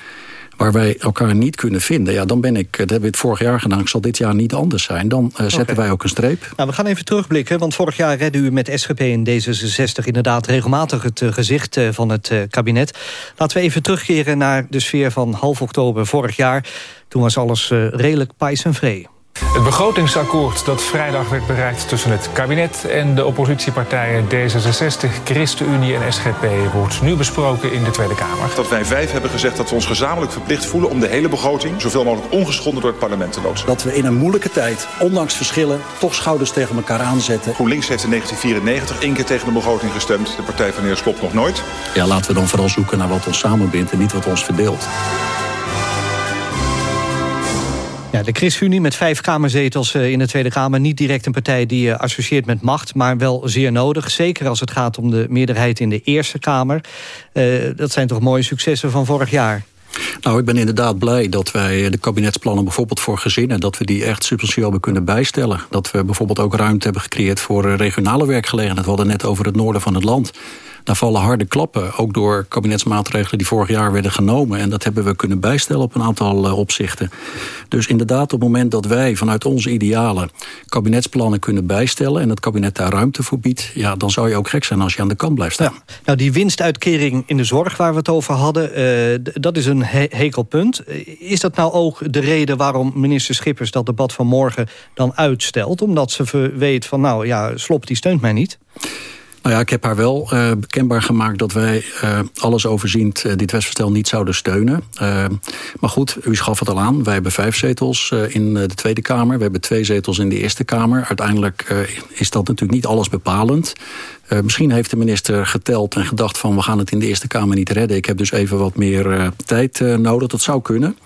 waar wij elkaar niet kunnen vinden... ja, dan ben ik, dat hebben we het vorig jaar gedaan... ik zal dit jaar niet anders zijn. Dan uh, zetten okay. wij ook een streep. Nou, we gaan even terugblikken, want vorig jaar redde u met SGP en D66... inderdaad regelmatig het uh, gezicht uh, van het kabinet. Laten we even terugkeren naar de sfeer van half oktober vorig jaar. Toen was alles redelijk pais en vree. Het begrotingsakkoord dat vrijdag werd bereikt tussen het kabinet en de oppositiepartijen D66, ChristenUnie en SGP wordt nu besproken in de Tweede Kamer. Dat wij vijf hebben gezegd dat we ons gezamenlijk verplicht voelen om de hele begroting zoveel mogelijk ongeschonden door het parlement te loodsen. Dat we in een moeilijke tijd, ondanks verschillen, toch schouders tegen elkaar aanzetten. GroenLinks heeft in 1994 één keer tegen de begroting gestemd. De partij van de heer Slop nog nooit. Ja, laten we dan vooral zoeken naar wat ons samenbindt en niet wat ons verdeelt. Ja, de ChristenUnie met vijf kamerzetels in de Tweede Kamer... niet direct een partij die je associeert met macht... maar wel zeer nodig, zeker als het gaat om de meerderheid in de Eerste Kamer. Uh, dat zijn toch mooie successen van vorig jaar? Nou, ik ben inderdaad blij dat wij de kabinetsplannen bijvoorbeeld voor gezinnen... dat we die echt substantieel hebben kunnen bijstellen. Dat we bijvoorbeeld ook ruimte hebben gecreëerd voor regionale werkgelegenheid. We hadden net over het noorden van het land. Daar vallen harde klappen, ook door kabinetsmaatregelen die vorig jaar werden genomen. En dat hebben we kunnen bijstellen op een aantal uh, opzichten. Dus inderdaad, op het moment dat wij vanuit onze idealen kabinetsplannen kunnen bijstellen... en het kabinet daar ruimte voor biedt, ja, dan zou je ook gek zijn als je aan de kant blijft staan. Ja. Nou, die winstuitkering in de zorg waar we het over hadden, uh, dat is een he hekelpunt. Is dat nou ook de reden waarom minister Schippers dat debat van morgen dan uitstelt? Omdat ze weet van, nou ja, Slop die steunt mij niet? Nou ja, ik heb haar wel uh, bekendbaar gemaakt dat wij uh, alles overziend uh, dit wetsvoorstel niet zouden steunen. maar goed, u schaf het al aan. Wij hebben vijf zetels in de Tweede Kamer. We hebben twee zetels in de Eerste Kamer. Uiteindelijk is dat natuurlijk niet alles bepalend. misschien heeft de minister geteld en gedacht van we gaan het in de Eerste Kamer niet redden. Ik heb dus even wat meer tijd nodig. Dat zou kunnen.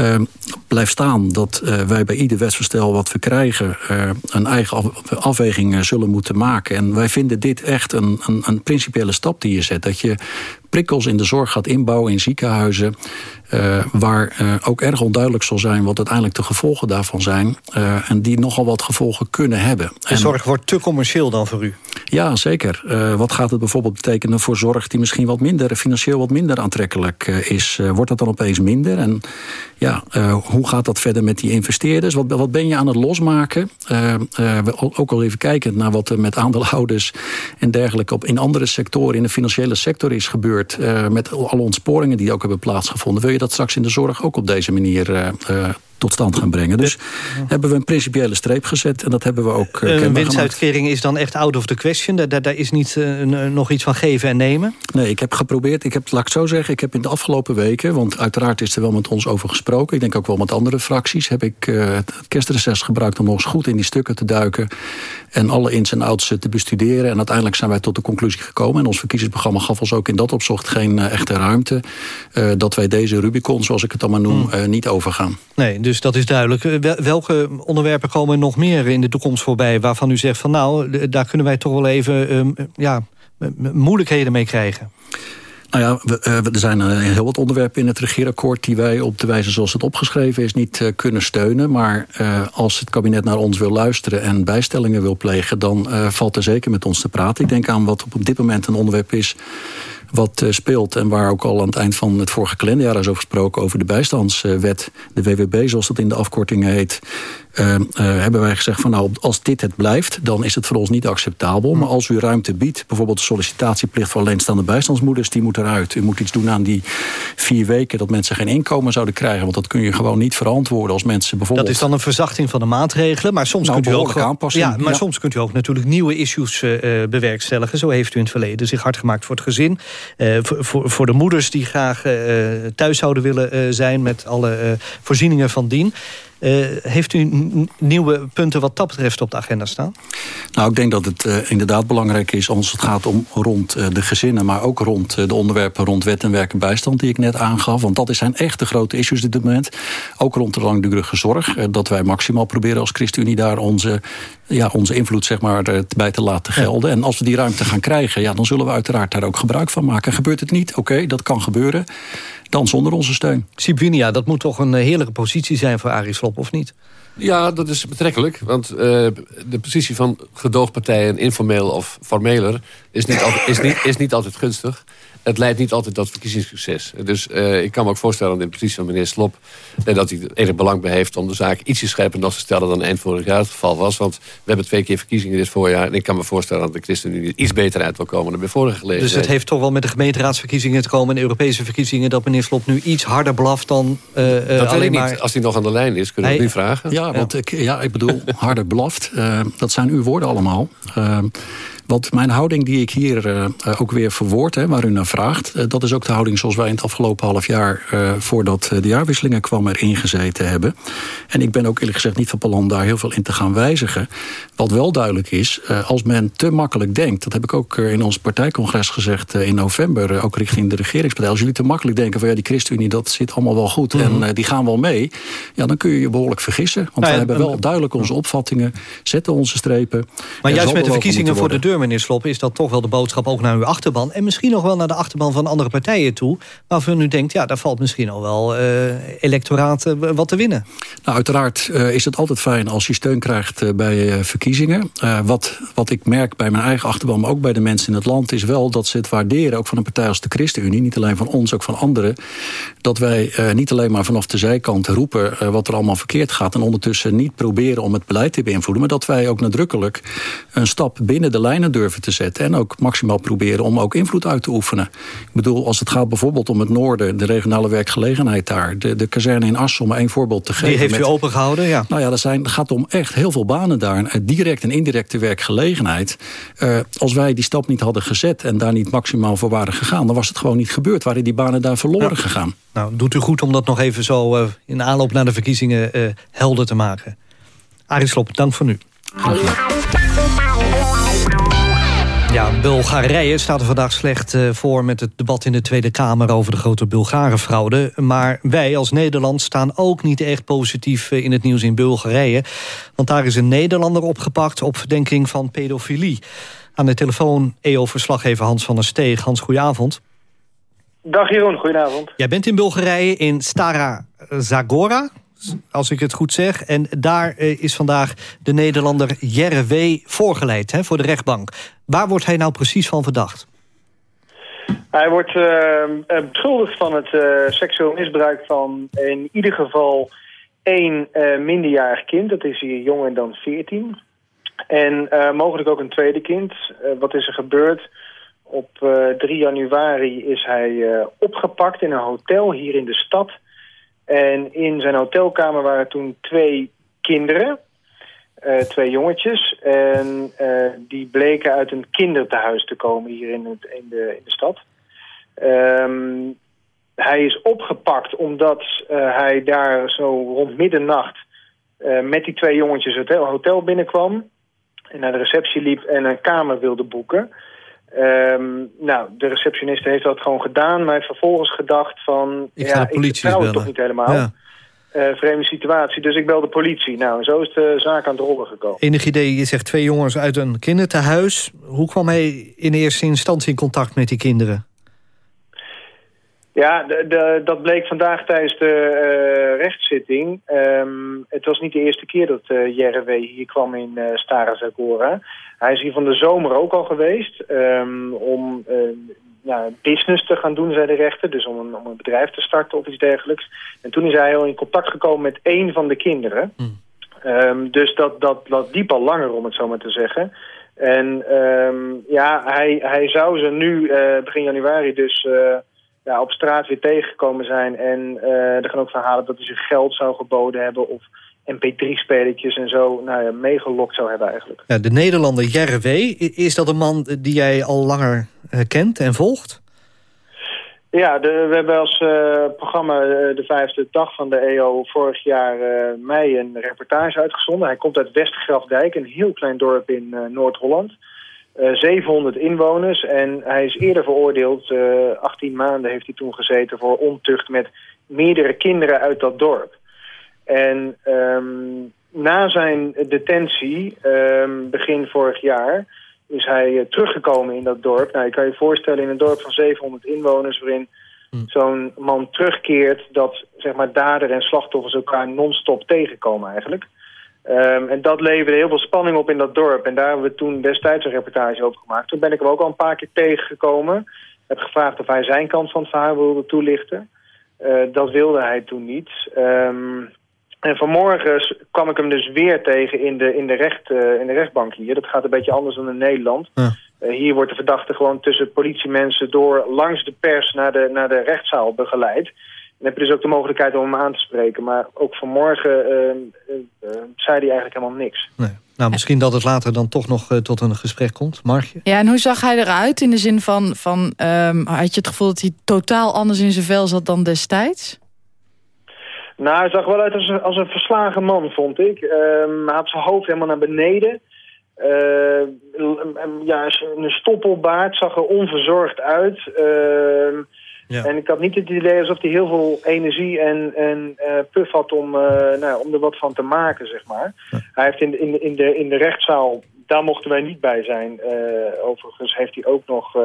Uh, blijft staan dat uh, wij bij ieder wetsvoorstel wat we krijgen... Uh, een eigen af afweging zullen moeten maken. En wij vinden dit echt een, een, een, principiële stap die je zet. Dat je prikkels in de zorg gaat inbouwen in ziekenhuizen... Uh, waar uh, ook erg onduidelijk zal zijn wat uiteindelijk de gevolgen daarvan zijn. Uh, en die nogal wat gevolgen kunnen hebben. De zorg wordt te commercieel dan voor u? Ja, zeker. wat gaat het bijvoorbeeld betekenen voor zorg die misschien wat minder, financieel wat minder aantrekkelijk is? wordt dat dan opeens minder? En ja, hoe gaat dat verder met die investeerders? Wat, wat ben je aan het losmaken? ook al even kijkend naar wat er met aandeelhouders en dergelijke op in andere sectoren, in de financiële sector is gebeurd. Met alle ontsporingen die ook hebben plaatsgevonden. Wil je dat straks in de zorg ook op deze manier uh, uh, tot stand gaan brengen. Dus hebben we een principiële streep gezet en dat hebben we ook uh, Een winstuitkering is dan echt out of the question? Daar, daar is niet uh, nog iets van geven en nemen? Nee, ik heb geprobeerd, ik heb, laat ik zo zeggen... ik heb in de afgelopen weken, want uiteraard is er wel met ons over gesproken... ik denk ook wel met andere fracties... heb ik uh, het kerstreces gebruikt om nog eens goed in die stukken te duiken... en alle ins en outs te bestuderen. En uiteindelijk zijn wij tot de conclusie gekomen... en ons verkiezingsprogramma gaf ons ook in dat opzicht geen echte ruimte... dat wij deze Rubicon, zoals ik het dan maar noem, hmm. niet overgaan. Nee, dus dat is duidelijk. Eh, welke onderwerpen komen nog meer in de toekomst voorbij... waarvan u zegt van nou, daar kunnen wij toch wel even um, ja, moeilijkheden mee krijgen? Nou ja, er zijn heel wat onderwerpen in het regeerakkoord... die wij op de wijze zoals het opgeschreven is niet kunnen steunen. Maar als het kabinet naar ons wil luisteren en bijstellingen wil plegen... dan valt er zeker met ons te praten. Ik denk aan wat op dit moment een onderwerp is wat uh, speelt. En waar ook al aan het eind van het vorige kalenderjaar is over gesproken... over de bijstandswet, de WWB zoals dat in de afkorting heet... Uh, uh, hebben wij gezegd van nou, als dit het blijft... dan is het voor ons niet acceptabel. Maar als u ruimte biedt, bijvoorbeeld de sollicitatieplicht... voor alleenstaande bijstandsmoeders, die moet eruit. U moet iets doen aan die vier weken dat mensen geen inkomen zouden krijgen. Want dat kun je gewoon niet verantwoorden als mensen bijvoorbeeld... Dat is dan een verzachting van de maatregelen. Maar soms, nou, kunt, u ook, ja, maar soms kunt u ook natuurlijk nieuwe issues uh, bewerkstelligen. Zo heeft u in het verleden zich hard gemaakt voor het gezin. Uh, voor, voor de moeders die graag uh, thuis zouden willen zijn... met alle voorzieningen van dien. Uh, heeft u nieuwe punten wat dat betreft op de agenda staan? Nou, ik denk dat het uh, inderdaad belangrijk is als het gaat om rond uh, de gezinnen... maar ook rond de onderwerpen rond wet en werk en bijstand die ik net aangaf. Want dat zijn echt de grote issues op dit moment. Ook rond de langdurige zorg. dat wij maximaal proberen als ChristenUnie daar onze, ja, onze invloed zeg maar, bij te laten gelden. En als we die ruimte gaan krijgen, ja, dan zullen we uiteraard daar ook gebruik van maken. Gebeurt het niet? Oké, okay, dat kan gebeuren dan zonder onze steun. Sibinia, dat moet toch een eh, heerlijke positie zijn voor Arie Slob, of niet? Ja, dat is betrekkelijk. Want uh, de positie van gedoogpartijen, informeel of formeler... is niet altijd, is niet, is niet altijd gunstig het leidt niet altijd tot verkiezingssucces. Dus uh, ik kan me ook voorstellen in de positie van meneer Slop... Uh, dat hij er enig belang bij heeft om de zaak ietsje scherper nog te stellen... dan eind vorig jaar het geval was. Want we hebben twee keer verkiezingen dit voorjaar... en ik kan me voorstellen dat de ChristenUnie iets beter uit wil komen... dan bij vorige geleden. Dus het heeft toch wel met de gemeenteraadsverkiezingen te komen... en Europese verkiezingen dat meneer Slop nu iets harder blaft dan uh, dat alleen maar... Niet. Als hij nog aan de lijn is, kunnen we hij... nu vragen. Ja, want Ik, ja, ik bedoel, <laughs> harder blaft. dat zijn uw woorden allemaal. Want mijn houding die ik hier uh, ook weer verwoord, hè, waar u naar vraagt... Uh, dat is ook de houding zoals wij in het afgelopen half jaar... Uh, voordat de jaarwisselingen kwam erin gezeten hebben. En ik ben ook eerlijk gezegd niet van plan daar heel veel in te gaan wijzigen. Wat wel duidelijk is, als men te makkelijk denkt... dat heb ik ook in ons partijcongres gezegd in november... ook richting de regeringspartij. Als jullie te makkelijk denken van ja, die ChristenUnie... dat zit allemaal wel goed mm -hmm. en die gaan wel mee... ja, dan kun je je behoorlijk vergissen. Want nou, we hebben wel duidelijk onze opvattingen... zetten onze strepen. Maar juist met de verkiezingen voor de deur meneer is dat toch wel de boodschap ook naar uw achterban... en misschien nog wel naar de achterban van andere partijen toe... waarvan u denkt, ja, daar valt misschien al wel uh, electoraat uh, wat te winnen. Nou, uiteraard uh, is het altijd fijn als je steun krijgt bij verkiezingen. wat, wat ik merk bij mijn eigen achterban, maar ook bij de mensen in het land... is wel dat ze het waarderen, ook van een partij als de ChristenUnie... niet alleen van ons, ook van anderen... dat wij niet alleen maar vanaf de zijkant roepen wat er allemaal verkeerd gaat... en ondertussen niet proberen om het beleid te beïnvloeden... maar dat wij ook nadrukkelijk een stap binnen de lijnen durven te zetten. En ook maximaal proberen om ook invloed uit te oefenen. Ik bedoel, als het gaat bijvoorbeeld om het noorden... de regionale werkgelegenheid daar. De, de kazerne in Assen, om één voorbeeld te geven. Die heeft u opengehouden, ja. Nou ja, er, zijn, gaat om echt heel veel banen daar. Direct en indirecte werkgelegenheid. Uh, als wij die stap niet hadden gezet... en daar niet maximaal voor waren gegaan... dan was het gewoon niet gebeurd. Waren die banen daar verloren ja. gegaan. Nou, doet u goed om dat nog even zo... Uh, in aanloop naar de verkiezingen uh, helder te maken. Arie Slob, dank voor nu. Graag ja, Bulgarije staat er vandaag slecht uh, voor met het debat in de Tweede Kamer over de grote Bulgarenfraude. Maar wij als Nederland staan ook niet echt positief uh, in het nieuws in Bulgarije. Want daar is een Nederlander opgepakt op verdenking van pedofilie. Aan de telefoon EO-verslaggever Hans van der Steeg. Hans, goedenavond. Dag Jeroen, goedenavond. Jij bent in Bulgarije, in Stara Zagora, als ik het goed zeg. En daar eh, is vandaag de Nederlander Jerre W. voorgeleid hè, voor de rechtbank. Waar wordt hij nou precies van verdacht? Hij wordt uh, beschuldigd van het uh, seksueel misbruik van in ieder geval één uh, minderjarig kind. Dat is hier jonger dan 14. En mogelijk ook een tweede kind. wat is er gebeurd? Op 3 januari is hij opgepakt in een hotel hier in de stad. En in zijn hotelkamer waren toen twee kinderen. twee jongetjes. En die bleken uit een kindertehuis te komen hier in, het, in, de, in de stad. Um, hij is opgepakt omdat uh, hij daar zo rond middernacht met die twee jongetjes het hotel binnenkwam. En naar de receptie liep en een kamer wilde boeken. Um, nou, de receptioniste heeft dat gewoon gedaan, maar heeft vervolgens gedacht van... Ik ga ja, de politie ik bellen. toch niet helemaal. Ja. Uh, vreemde situatie, dus ik bel de politie. Nou, zo is de zaak aan het rollen gekomen. Enig idee, je zegt twee jongens uit een kinderthuis. Hoe kwam hij in eerste instantie in contact met die kinderen? Ja, de, de, dat bleek vandaag tijdens de uh, rechtszitting. Um, het was niet de eerste keer dat uh, Jerwe hier kwam in uh, Stara Zagora. Hij is hier van de zomer ook al geweest um, om ja, business te gaan doen, zei de rechter. Dus om een, om een bedrijf te starten of iets dergelijks. En toen is hij al in contact gekomen met één van de kinderen. Hmm. Um, dus dat, dat, dat diep al langer, om het zo maar te zeggen. En ja, hij, hij zou ze nu begin januari dus ja, op straat weer tegengekomen zijn. En uh, er gaan ook verhalen dat hij zich geld zou geboden hebben... of mp3-spelletjes en zo nou ja, meegelokt zou hebben eigenlijk. Ja, de Nederlander Jerre W. Is dat een man die jij al langer uh, kent en volgt? Ja, de, we hebben als uh, programma de vijfde dag van de EO vorig jaar mei een reportage uitgezonden. Hij komt uit Westgrafdijk, een heel klein dorp in Noord-Holland. Uh, 700 inwoners en hij is eerder veroordeeld. Uh, 18 maanden heeft hij toen gezeten voor ontucht met meerdere kinderen uit dat dorp. En um, na zijn detentie, um, begin vorig jaar, is hij uh, teruggekomen in dat dorp. Nou, je kan je voorstellen in een dorp van 700 inwoners... waarin hm. zo'n man terugkeert dat zeg maar, dader en slachtoffers elkaar non-stop tegenkomen eigenlijk... Um, en dat leverde heel veel spanning op in dat dorp. En daar hebben we toen destijds een reportage over gemaakt. Toen ben ik hem ook al een paar keer tegengekomen. Heb gevraagd of hij zijn kant van het verhaal wilde toelichten. Uh, dat wilde hij toen niet. Um, en vanmorgen kwam ik hem dus weer tegen in de, in, de recht, uh, in de rechtbank hier. Dat gaat een beetje anders dan in Nederland. Ja. Uh, hier wordt de verdachte gewoon tussen politiemensen door langs de pers naar de, naar de rechtszaal begeleid. Dan heb je dus ook de mogelijkheid om hem aan te spreken. Maar ook vanmorgen uh, uh, uh, zei hij eigenlijk helemaal niks. Nee. Nou, misschien dat het later dan toch nog uh, tot een gesprek komt. Margje? Ja, en hoe zag hij eruit? In de zin van, van um, had je het gevoel dat hij totaal anders in zijn vel zat dan destijds? Nou, hij zag wel uit als een, als een verslagen man, vond ik. Um, hij had zijn hoofd helemaal naar beneden. ja, een stoppelbaard zag er onverzorgd uit. Uh, ja. En ik had niet het idee alsof hij heel veel energie en, en uh, puff had om, uh, nou, om er wat van te maken, zeg maar. Ja. Hij heeft in de, in, de, in, de, in de rechtszaal, daar mochten wij niet bij zijn. Uh, overigens heeft hij ook nog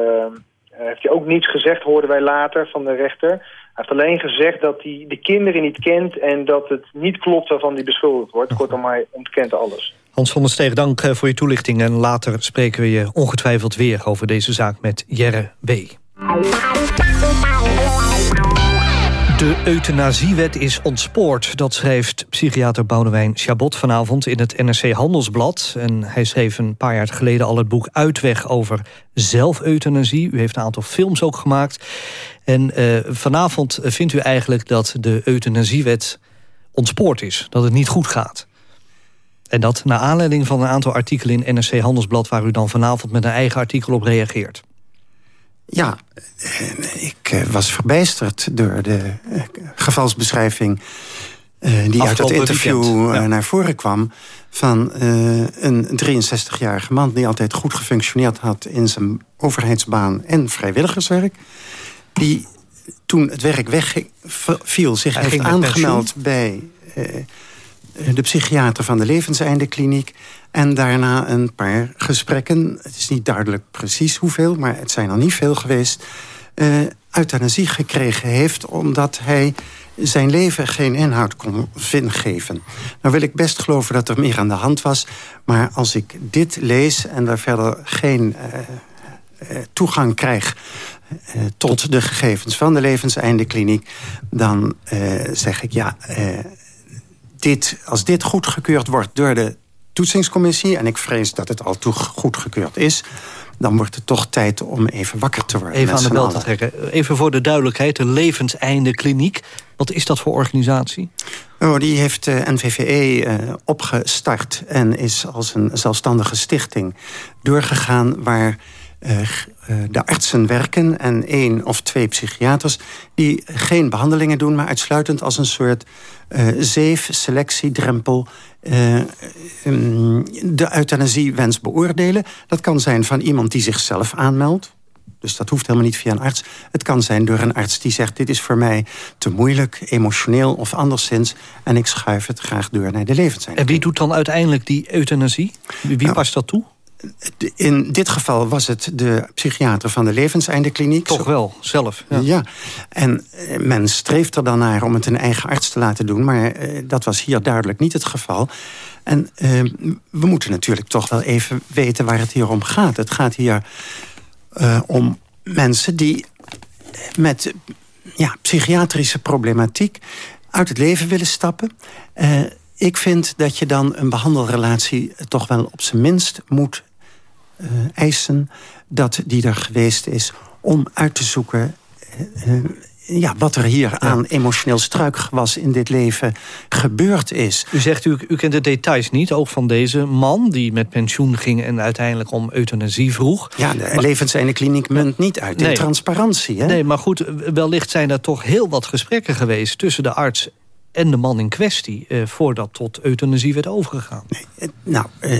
heeft hij ook niets gezegd, hoorden wij later van de rechter. Hij heeft alleen gezegd dat hij de kinderen niet kent en dat het niet klopt waarvan hij beschuldigd wordt. Kortom, hij ontkent alles. Hans van der Steeg, dank voor je toelichting. En later spreken we je ongetwijfeld weer over deze zaak met Jerre W. De euthanasiewet is ontspoord. Dat schrijft psychiater Boudewijn Chabot vanavond in het NRC Handelsblad. En hij schreef een paar jaar geleden al het boek Uitweg over zelfeuthanasie. U heeft een aantal films ook gemaakt. En uh, vanavond vindt u eigenlijk dat de euthanasiewet ontspoord is. Dat het niet goed gaat. En dat naar aanleiding van een aantal artikelen in NRC Handelsblad... waar u dan vanavond met een eigen artikel op reageert. Ja, ik was verbijsterd door de gevalsbeschrijving... Uh, die uit dat interview ja. naar voren kwam... van een 63-jarige man die altijd goed gefunctioneerd had... in zijn overheidsbaan en vrijwilligerswerk. Die toen het werk wegviel zich Hij heeft aangemeld bij... Uh, de psychiater van de levenseindekliniek... en daarna een paar gesprekken. Het is niet duidelijk precies hoeveel, maar het zijn er niet veel geweest... Uh, euthanasie gekregen heeft... omdat hij zijn leven geen inhoud kon geven. Nou wil ik best geloven dat er meer aan de hand was... maar als ik dit lees en daar verder geen uh, toegang krijg... Tot de gegevens van de levenseindekliniek... dan zeg ik ja, dit, als dit goedgekeurd wordt door de toetsingscommissie... en ik vrees dat het al goedgekeurd is dan wordt het toch tijd om even wakker te worden. Even aan de bel te trekken. Even voor de duidelijkheid, de Levenseinde Kliniek. Wat is dat voor organisatie? Oh, die heeft de eh, NVVE uh, opgestart en is als een zelfstandige stichting doorgegaan... waar uh, de artsen werken en één of twee psychiaters... die geen behandelingen doen, maar uitsluitend als een soort zeef, selectie, drempel... Uh, um, de euthanasiewens beoordelen. Dat kan zijn van iemand die zichzelf aanmeldt. Dus dat hoeft helemaal niet via een arts. Het kan zijn door een arts die zegt... dit is voor mij te moeilijk, emotioneel of anderszins... en ik schuif het graag door naar de levenseinde. En wie doet dan uiteindelijk die euthanasie? Wie nou, past dat toe? In dit geval was het de psychiater van de levenseindekliniek. Toch wel, zelf. Ja. ja. En eh, men streeft er dan naar om het een eigen arts te laten doen... maar eh, dat was hier duidelijk niet het geval. En uh, we moeten natuurlijk toch wel even weten waar het hier om gaat. Het gaat hier uh, om mensen die met ja, psychiatrische problematiek... uit het leven willen stappen... Uh, ik vind dat je dan een behandelrelatie toch wel op zijn minst moet eisen dat die er geweest is om uit te zoeken uh, ja, wat er hier aan emotioneel struikgewas in dit leven gebeurd is. U zegt, u, u kent de details niet, ook van deze man... die met pensioen ging en uiteindelijk om euthanasie vroeg. Ja, de maar, levenseinde kliniek munt niet uit nee, in transparantie. Hè? Nee, maar goed, wellicht zijn er toch heel wat gesprekken geweest... tussen de arts en de man in kwestie... Eh, voordat tot euthanasie werd overgegaan. Nee, nou, eh,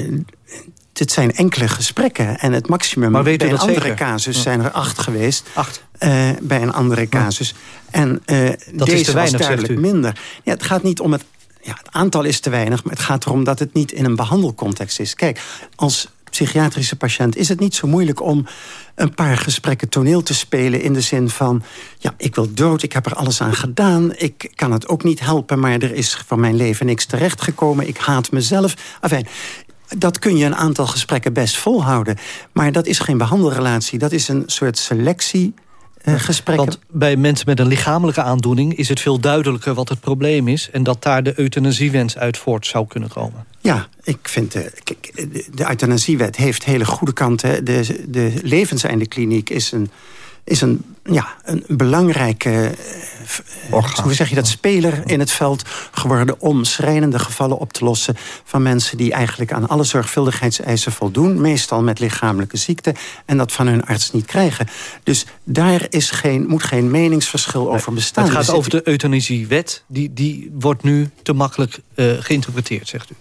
dit zijn enkele gesprekken. En het maximum maar bij een andere zeker? casus zijn er acht geweest. Acht? Uh, bij een andere casus. En uh, dat deze is te weinig, was duidelijk minder. Ja, het gaat niet om het... Ja, het aantal is te weinig, maar het gaat erom dat het niet in een behandelcontext is. Kijk, als psychiatrische patiënt is het niet zo moeilijk om een paar gesprekken toneel te spelen... in de zin van, ja, ik wil dood, ik heb er alles aan gedaan... ik kan het ook niet helpen, maar er is van mijn leven niks terechtgekomen... ik haat mezelf. Enfin, dat kun je een aantal gesprekken best volhouden. Maar dat is geen behandelrelatie, dat is een soort selectie... Uh, gesprekken. Want bij mensen met een lichamelijke aandoening... is het veel duidelijker wat het probleem is... en dat daar de euthanasiewens uit voort zou kunnen komen. Ja, ik vind de, de, de euthanasiewet heeft hele goede kanten. De, de levenseindekliniek is een, is een, ja, een belangrijke Orgaan. hoe zeg je dat, speler in het veld geworden... om schrijnende gevallen op te lossen van mensen... die eigenlijk aan alle zorgvuldigheidseisen voldoen... meestal met lichamelijke ziekte... en dat van hun arts niet krijgen. Dus daar is geen, moet geen meningsverschil over bestaan. Het gaat dus over de euthanasiewet. Die, die wordt nu te makkelijk uh, geïnterpreteerd, zegt u.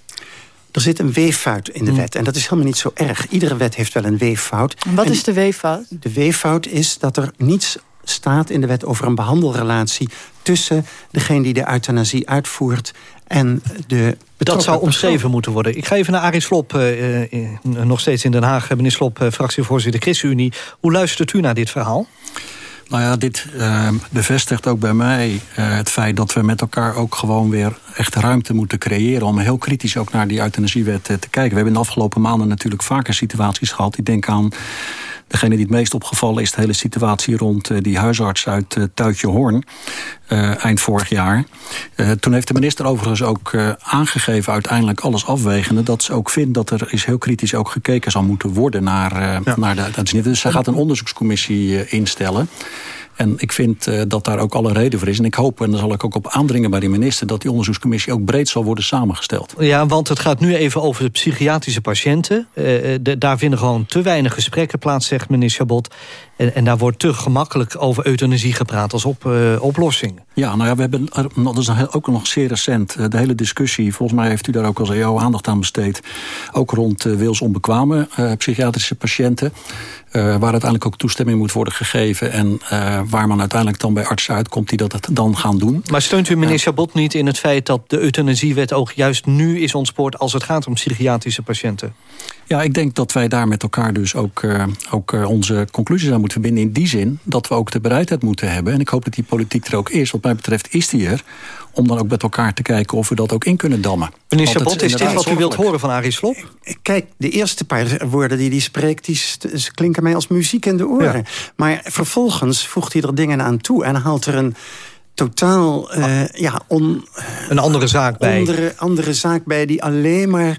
Er zit een weeffout in de wet. En dat is helemaal niet zo erg. Iedere wet heeft wel een weeffout. En wat en is de weeffout? De weeffout is dat er niets staat in de wet over een behandelrelatie... tussen degene die de euthanasie uitvoert en de... Dat zou omschreven moeten worden. Ik ga even naar Arie Slop, uh, uh, nog steeds in Den Haag. Meneer Slop, uh, fractievoorzitter ChristenUnie. Hoe luistert u naar dit verhaal? Nou ja, dit uh, bevestigt ook bij mij uh, het feit dat we met elkaar ook gewoon weer echt ruimte moeten creëren om heel kritisch ook naar die euthanasiewet uh, te kijken. We hebben in de afgelopen maanden natuurlijk vaker situaties gehad. Ik denk aan Degene die het meest opgevallen is de hele situatie rond uh, die huisarts uit Tuitje Hoorn. Uh, eind vorig jaar. toen heeft de minister overigens ook aangegeven, uiteindelijk alles afwegende, dat ze ook vindt dat er is heel kritisch ook gekeken zal moeten worden naar, ja. naar de Dus zij gaat een onderzoekscommissie instellen. En ik vind uh, dat daar ook alle reden voor is. En ik hoop, en daar zal ik ook op aandringen bij de minister... dat die onderzoekscommissie ook breed zal worden samengesteld. Ja, want het gaat nu even over de psychiatrische patiënten. Uh, de, daar vinden gewoon te weinig gesprekken plaats, zegt meneer Chabot. En, en daar wordt te gemakkelijk over euthanasie gepraat als op, uh, oplossing. Ja, nou ja, we hebben dat is ook nog zeer recent. De hele discussie, volgens mij heeft u daar ook als EO aandacht aan besteed. Ook rond wils onbekwame psychiatrische patiënten. Uh, waar uiteindelijk ook toestemming moet worden gegeven... en uh, waar man uiteindelijk dan bij artsen uitkomt die dat dan gaan doen. Maar steunt u meneer Chabot niet in het feit dat de euthanasiewet... ook juist nu is ontspoord als het gaat om psychiatrische patiënten? Ja, ik denk dat wij daar met elkaar dus ook, uh, ook onze conclusies aan moeten verbinden... in die zin dat we ook de bereidheid moeten hebben. En ik hoop dat die politiek er ook is. Wat mij betreft is die er om dan ook met elkaar te kijken of we dat ook in kunnen dammen. Meneer Chabot, is dit wat u wilt horen van Arie Slob? Kijk, de eerste paar woorden die hij spreekt... die klinken mij als muziek in de oren. Maar vervolgens voegt hij er dingen aan toe... en haalt er een totaal uh, ja, on, een andere zaak bij. Andere, andere zaak bij die alleen maar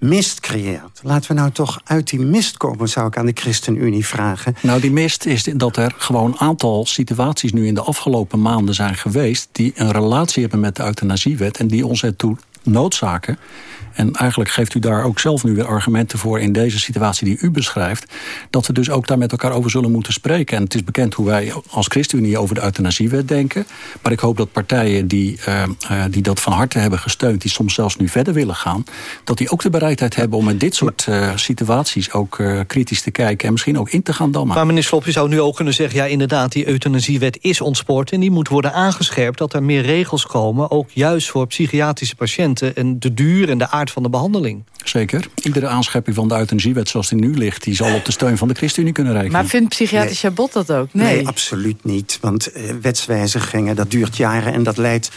mist creëert. Laten we nou toch uit die mist komen, zou ik aan de ChristenUnie vragen. Nou, die mist is dat er gewoon een aantal situaties nu in de afgelopen maanden zijn geweest... die een relatie hebben met de euthanasiewet en die ons ertoe noodzaken en eigenlijk geeft u daar ook zelf nu weer argumenten voor... in deze situatie die u beschrijft... dat we dus ook daar met elkaar over zullen moeten spreken. En het is bekend hoe wij als ChristenUnie over de euthanasiewet denken. Maar ik hoop dat partijen die, uh, uh, die dat van harte hebben gesteund... die soms zelfs nu verder willen gaan... dat die ook de bereidheid hebben om in dit soort uh, situaties... ook kritisch te kijken en misschien ook in te gaan dammen. Maar meneer Slop, je zou nu ook kunnen zeggen... ja, inderdaad, die euthanasiewet is ontspoord... en die moet worden aangescherpt dat er meer regels komen... ook juist voor psychiatrische patiënten... en de duur en de aard van de behandeling. Zeker. Iedere aanschepping van de euthanasiewet zoals die nu ligt... die zal op de steun van de ChristenUnie kunnen rekenen. Maar vindt psychiatrisch nee. Chabot dat ook? Nee. nee, absoluut niet. Want uh, wetswijzigingen, dat duurt jaren en dat leidt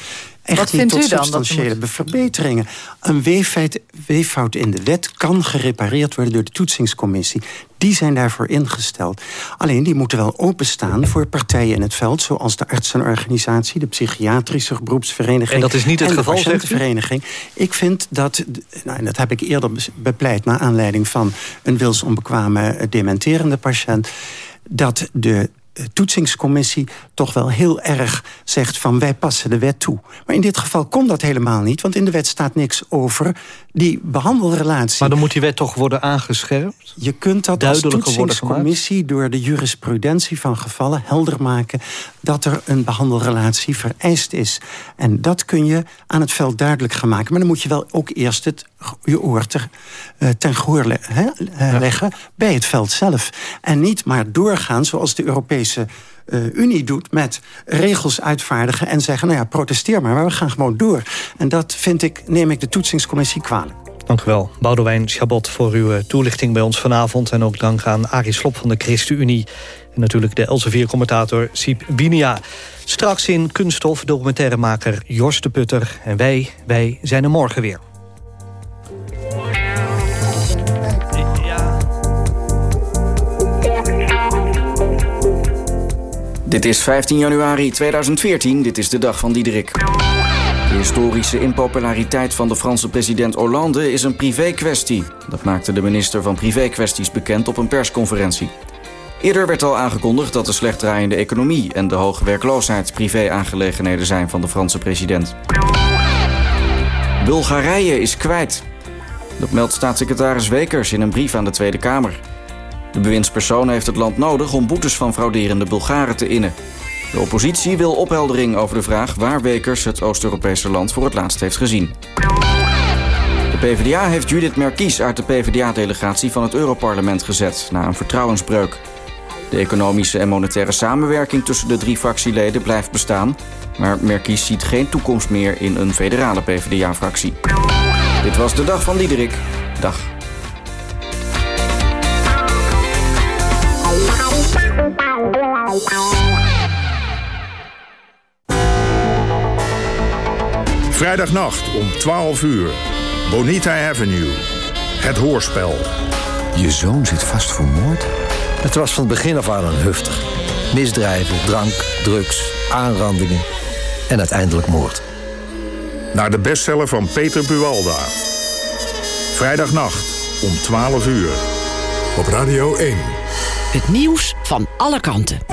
echt Wat niet vindt tot u dan substantiële verbeteringen. Een weeffout, weeffout in de wet kan gerepareerd worden door de toetsingscommissie. Die zijn daarvoor ingesteld. Alleen die moeten wel openstaan voor partijen in het veld... zoals de artsenorganisatie, de psychiatrische beroepsvereniging... En dat is niet het en geval, de patiëntenvereniging. Ik vind dat, nou, en dat heb ik eerder bepleit... naar aanleiding van een wilsonbekwame dementerende patiënt... dat de toetsingscommissie toch wel heel erg zegt van wij passen de wet toe. Maar in dit geval kon dat helemaal niet, want in de wet staat niks over die behandelrelatie. Maar dan moet die wet toch worden aangescherpt? Je kunt dat als toetsingscommissie door de jurisprudentie van gevallen helder maken dat er een behandelrelatie vereist is. En dat kun je aan het veld duidelijk gaan maken. Maar dan moet je wel ook eerst het, je oor ter, uh, ten gehoor le he, uh, leggen bij het veld zelf. En niet maar doorgaan zoals de Europese uh, Unie doet met regels uitvaardigen en zeggen... nou ja, protesteer maar, maar we gaan gewoon door. En dat vind ik, neem ik de toetsingscommissie kwalijk. Dank u wel, Boudewijn Chabot, voor uw toelichting bij ons vanavond. En ook dank aan Arie Slop van de ChristenUnie. En natuurlijk de Elsevier-commentator Siep Winia. Straks in Kunststof documentairemaker Jos de Putter. En wij, wij zijn er morgen weer. Dit is 15 januari 2014, dit is de dag van Diederik. De historische impopulariteit van de Franse president Hollande is een privé-kwestie. Dat maakte de minister van Privé-kwesties bekend op een persconferentie. Eerder werd al aangekondigd dat de slecht draaiende economie... en de hoge werkloosheid privé-aangelegenheden zijn van de Franse president. Bulgarije is kwijt. Dat meldt staatssecretaris Wekers in een brief aan de Tweede Kamer. De bewindspersoon heeft het land nodig om boetes van frauderende Bulgaren te innen. De oppositie wil opheldering over de vraag waar Wekers het Oost-Europese land voor het laatst heeft gezien. De PvdA heeft Judith Merkies uit de PvdA-delegatie van het Europarlement gezet na een vertrouwensbreuk. De economische en monetaire samenwerking tussen de drie fractieleden blijft bestaan, maar Merkies ziet geen toekomst meer in een federale PvdA-fractie. Dit was de dag van Diederik. Dag. Vrijdagnacht om 12 uur. Bonita Avenue. Het hoorspel. Je zoon zit vast voor moord? Het was van het begin af aan een huftig. Misdrijven, drank, drugs, aanrandingen en uiteindelijk moord. Naar de bestseller van Peter Buwalda. Vrijdagnacht om 12 uur. Op Radio 1. Het nieuws van alle kanten.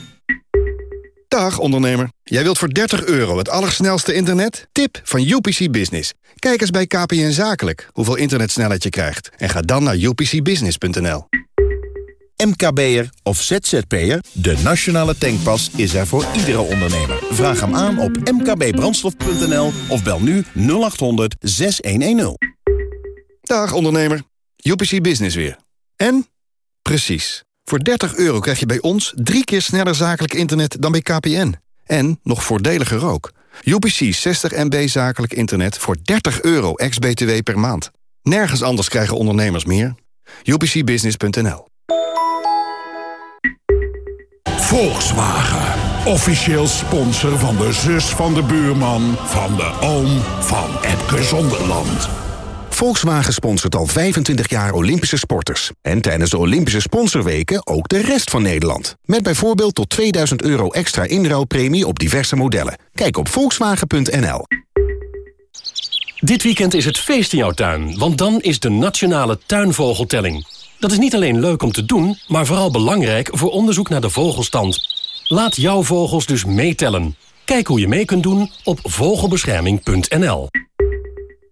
Dag ondernemer. Jij wilt voor 30 euro het allersnelste internet? Tip van UPC Business. Kijk eens bij KPN Zakelijk hoeveel internetsnelheid je krijgt. En ga dan naar upcbusiness.nl. MKB'er of ZZP'er? De nationale tankpas is er voor iedere ondernemer. Vraag hem aan op mkbbrandstof.nl of bel nu 0800 6110. Dag ondernemer. UPC Business weer. En? Precies. Voor 30 euro krijg je bij ons drie keer sneller zakelijk internet dan bij KPN. En nog voordeliger ook. UPC 60 MB zakelijk internet voor 30 euro ex-BTW per maand. Nergens anders krijgen ondernemers meer. UPCbusiness.nl Volkswagen. Officieel sponsor van de zus van de buurman... van de oom van Epke Zonderland. Volkswagen sponsort al 25 jaar Olympische sporters. En tijdens de Olympische sponsorweken ook de rest van Nederland. Met bijvoorbeeld tot 2000 euro extra inruilpremie op diverse modellen. Kijk op volkswagen.nl. Dit weekend is het feest in jouw tuin, want dan is de Nationale Tuinvogeltelling. Dat is niet alleen leuk om te doen, maar vooral belangrijk voor onderzoek naar de vogelstand. Laat jouw vogels dus meetellen. Kijk hoe je mee kunt doen op vogelbescherming.nl.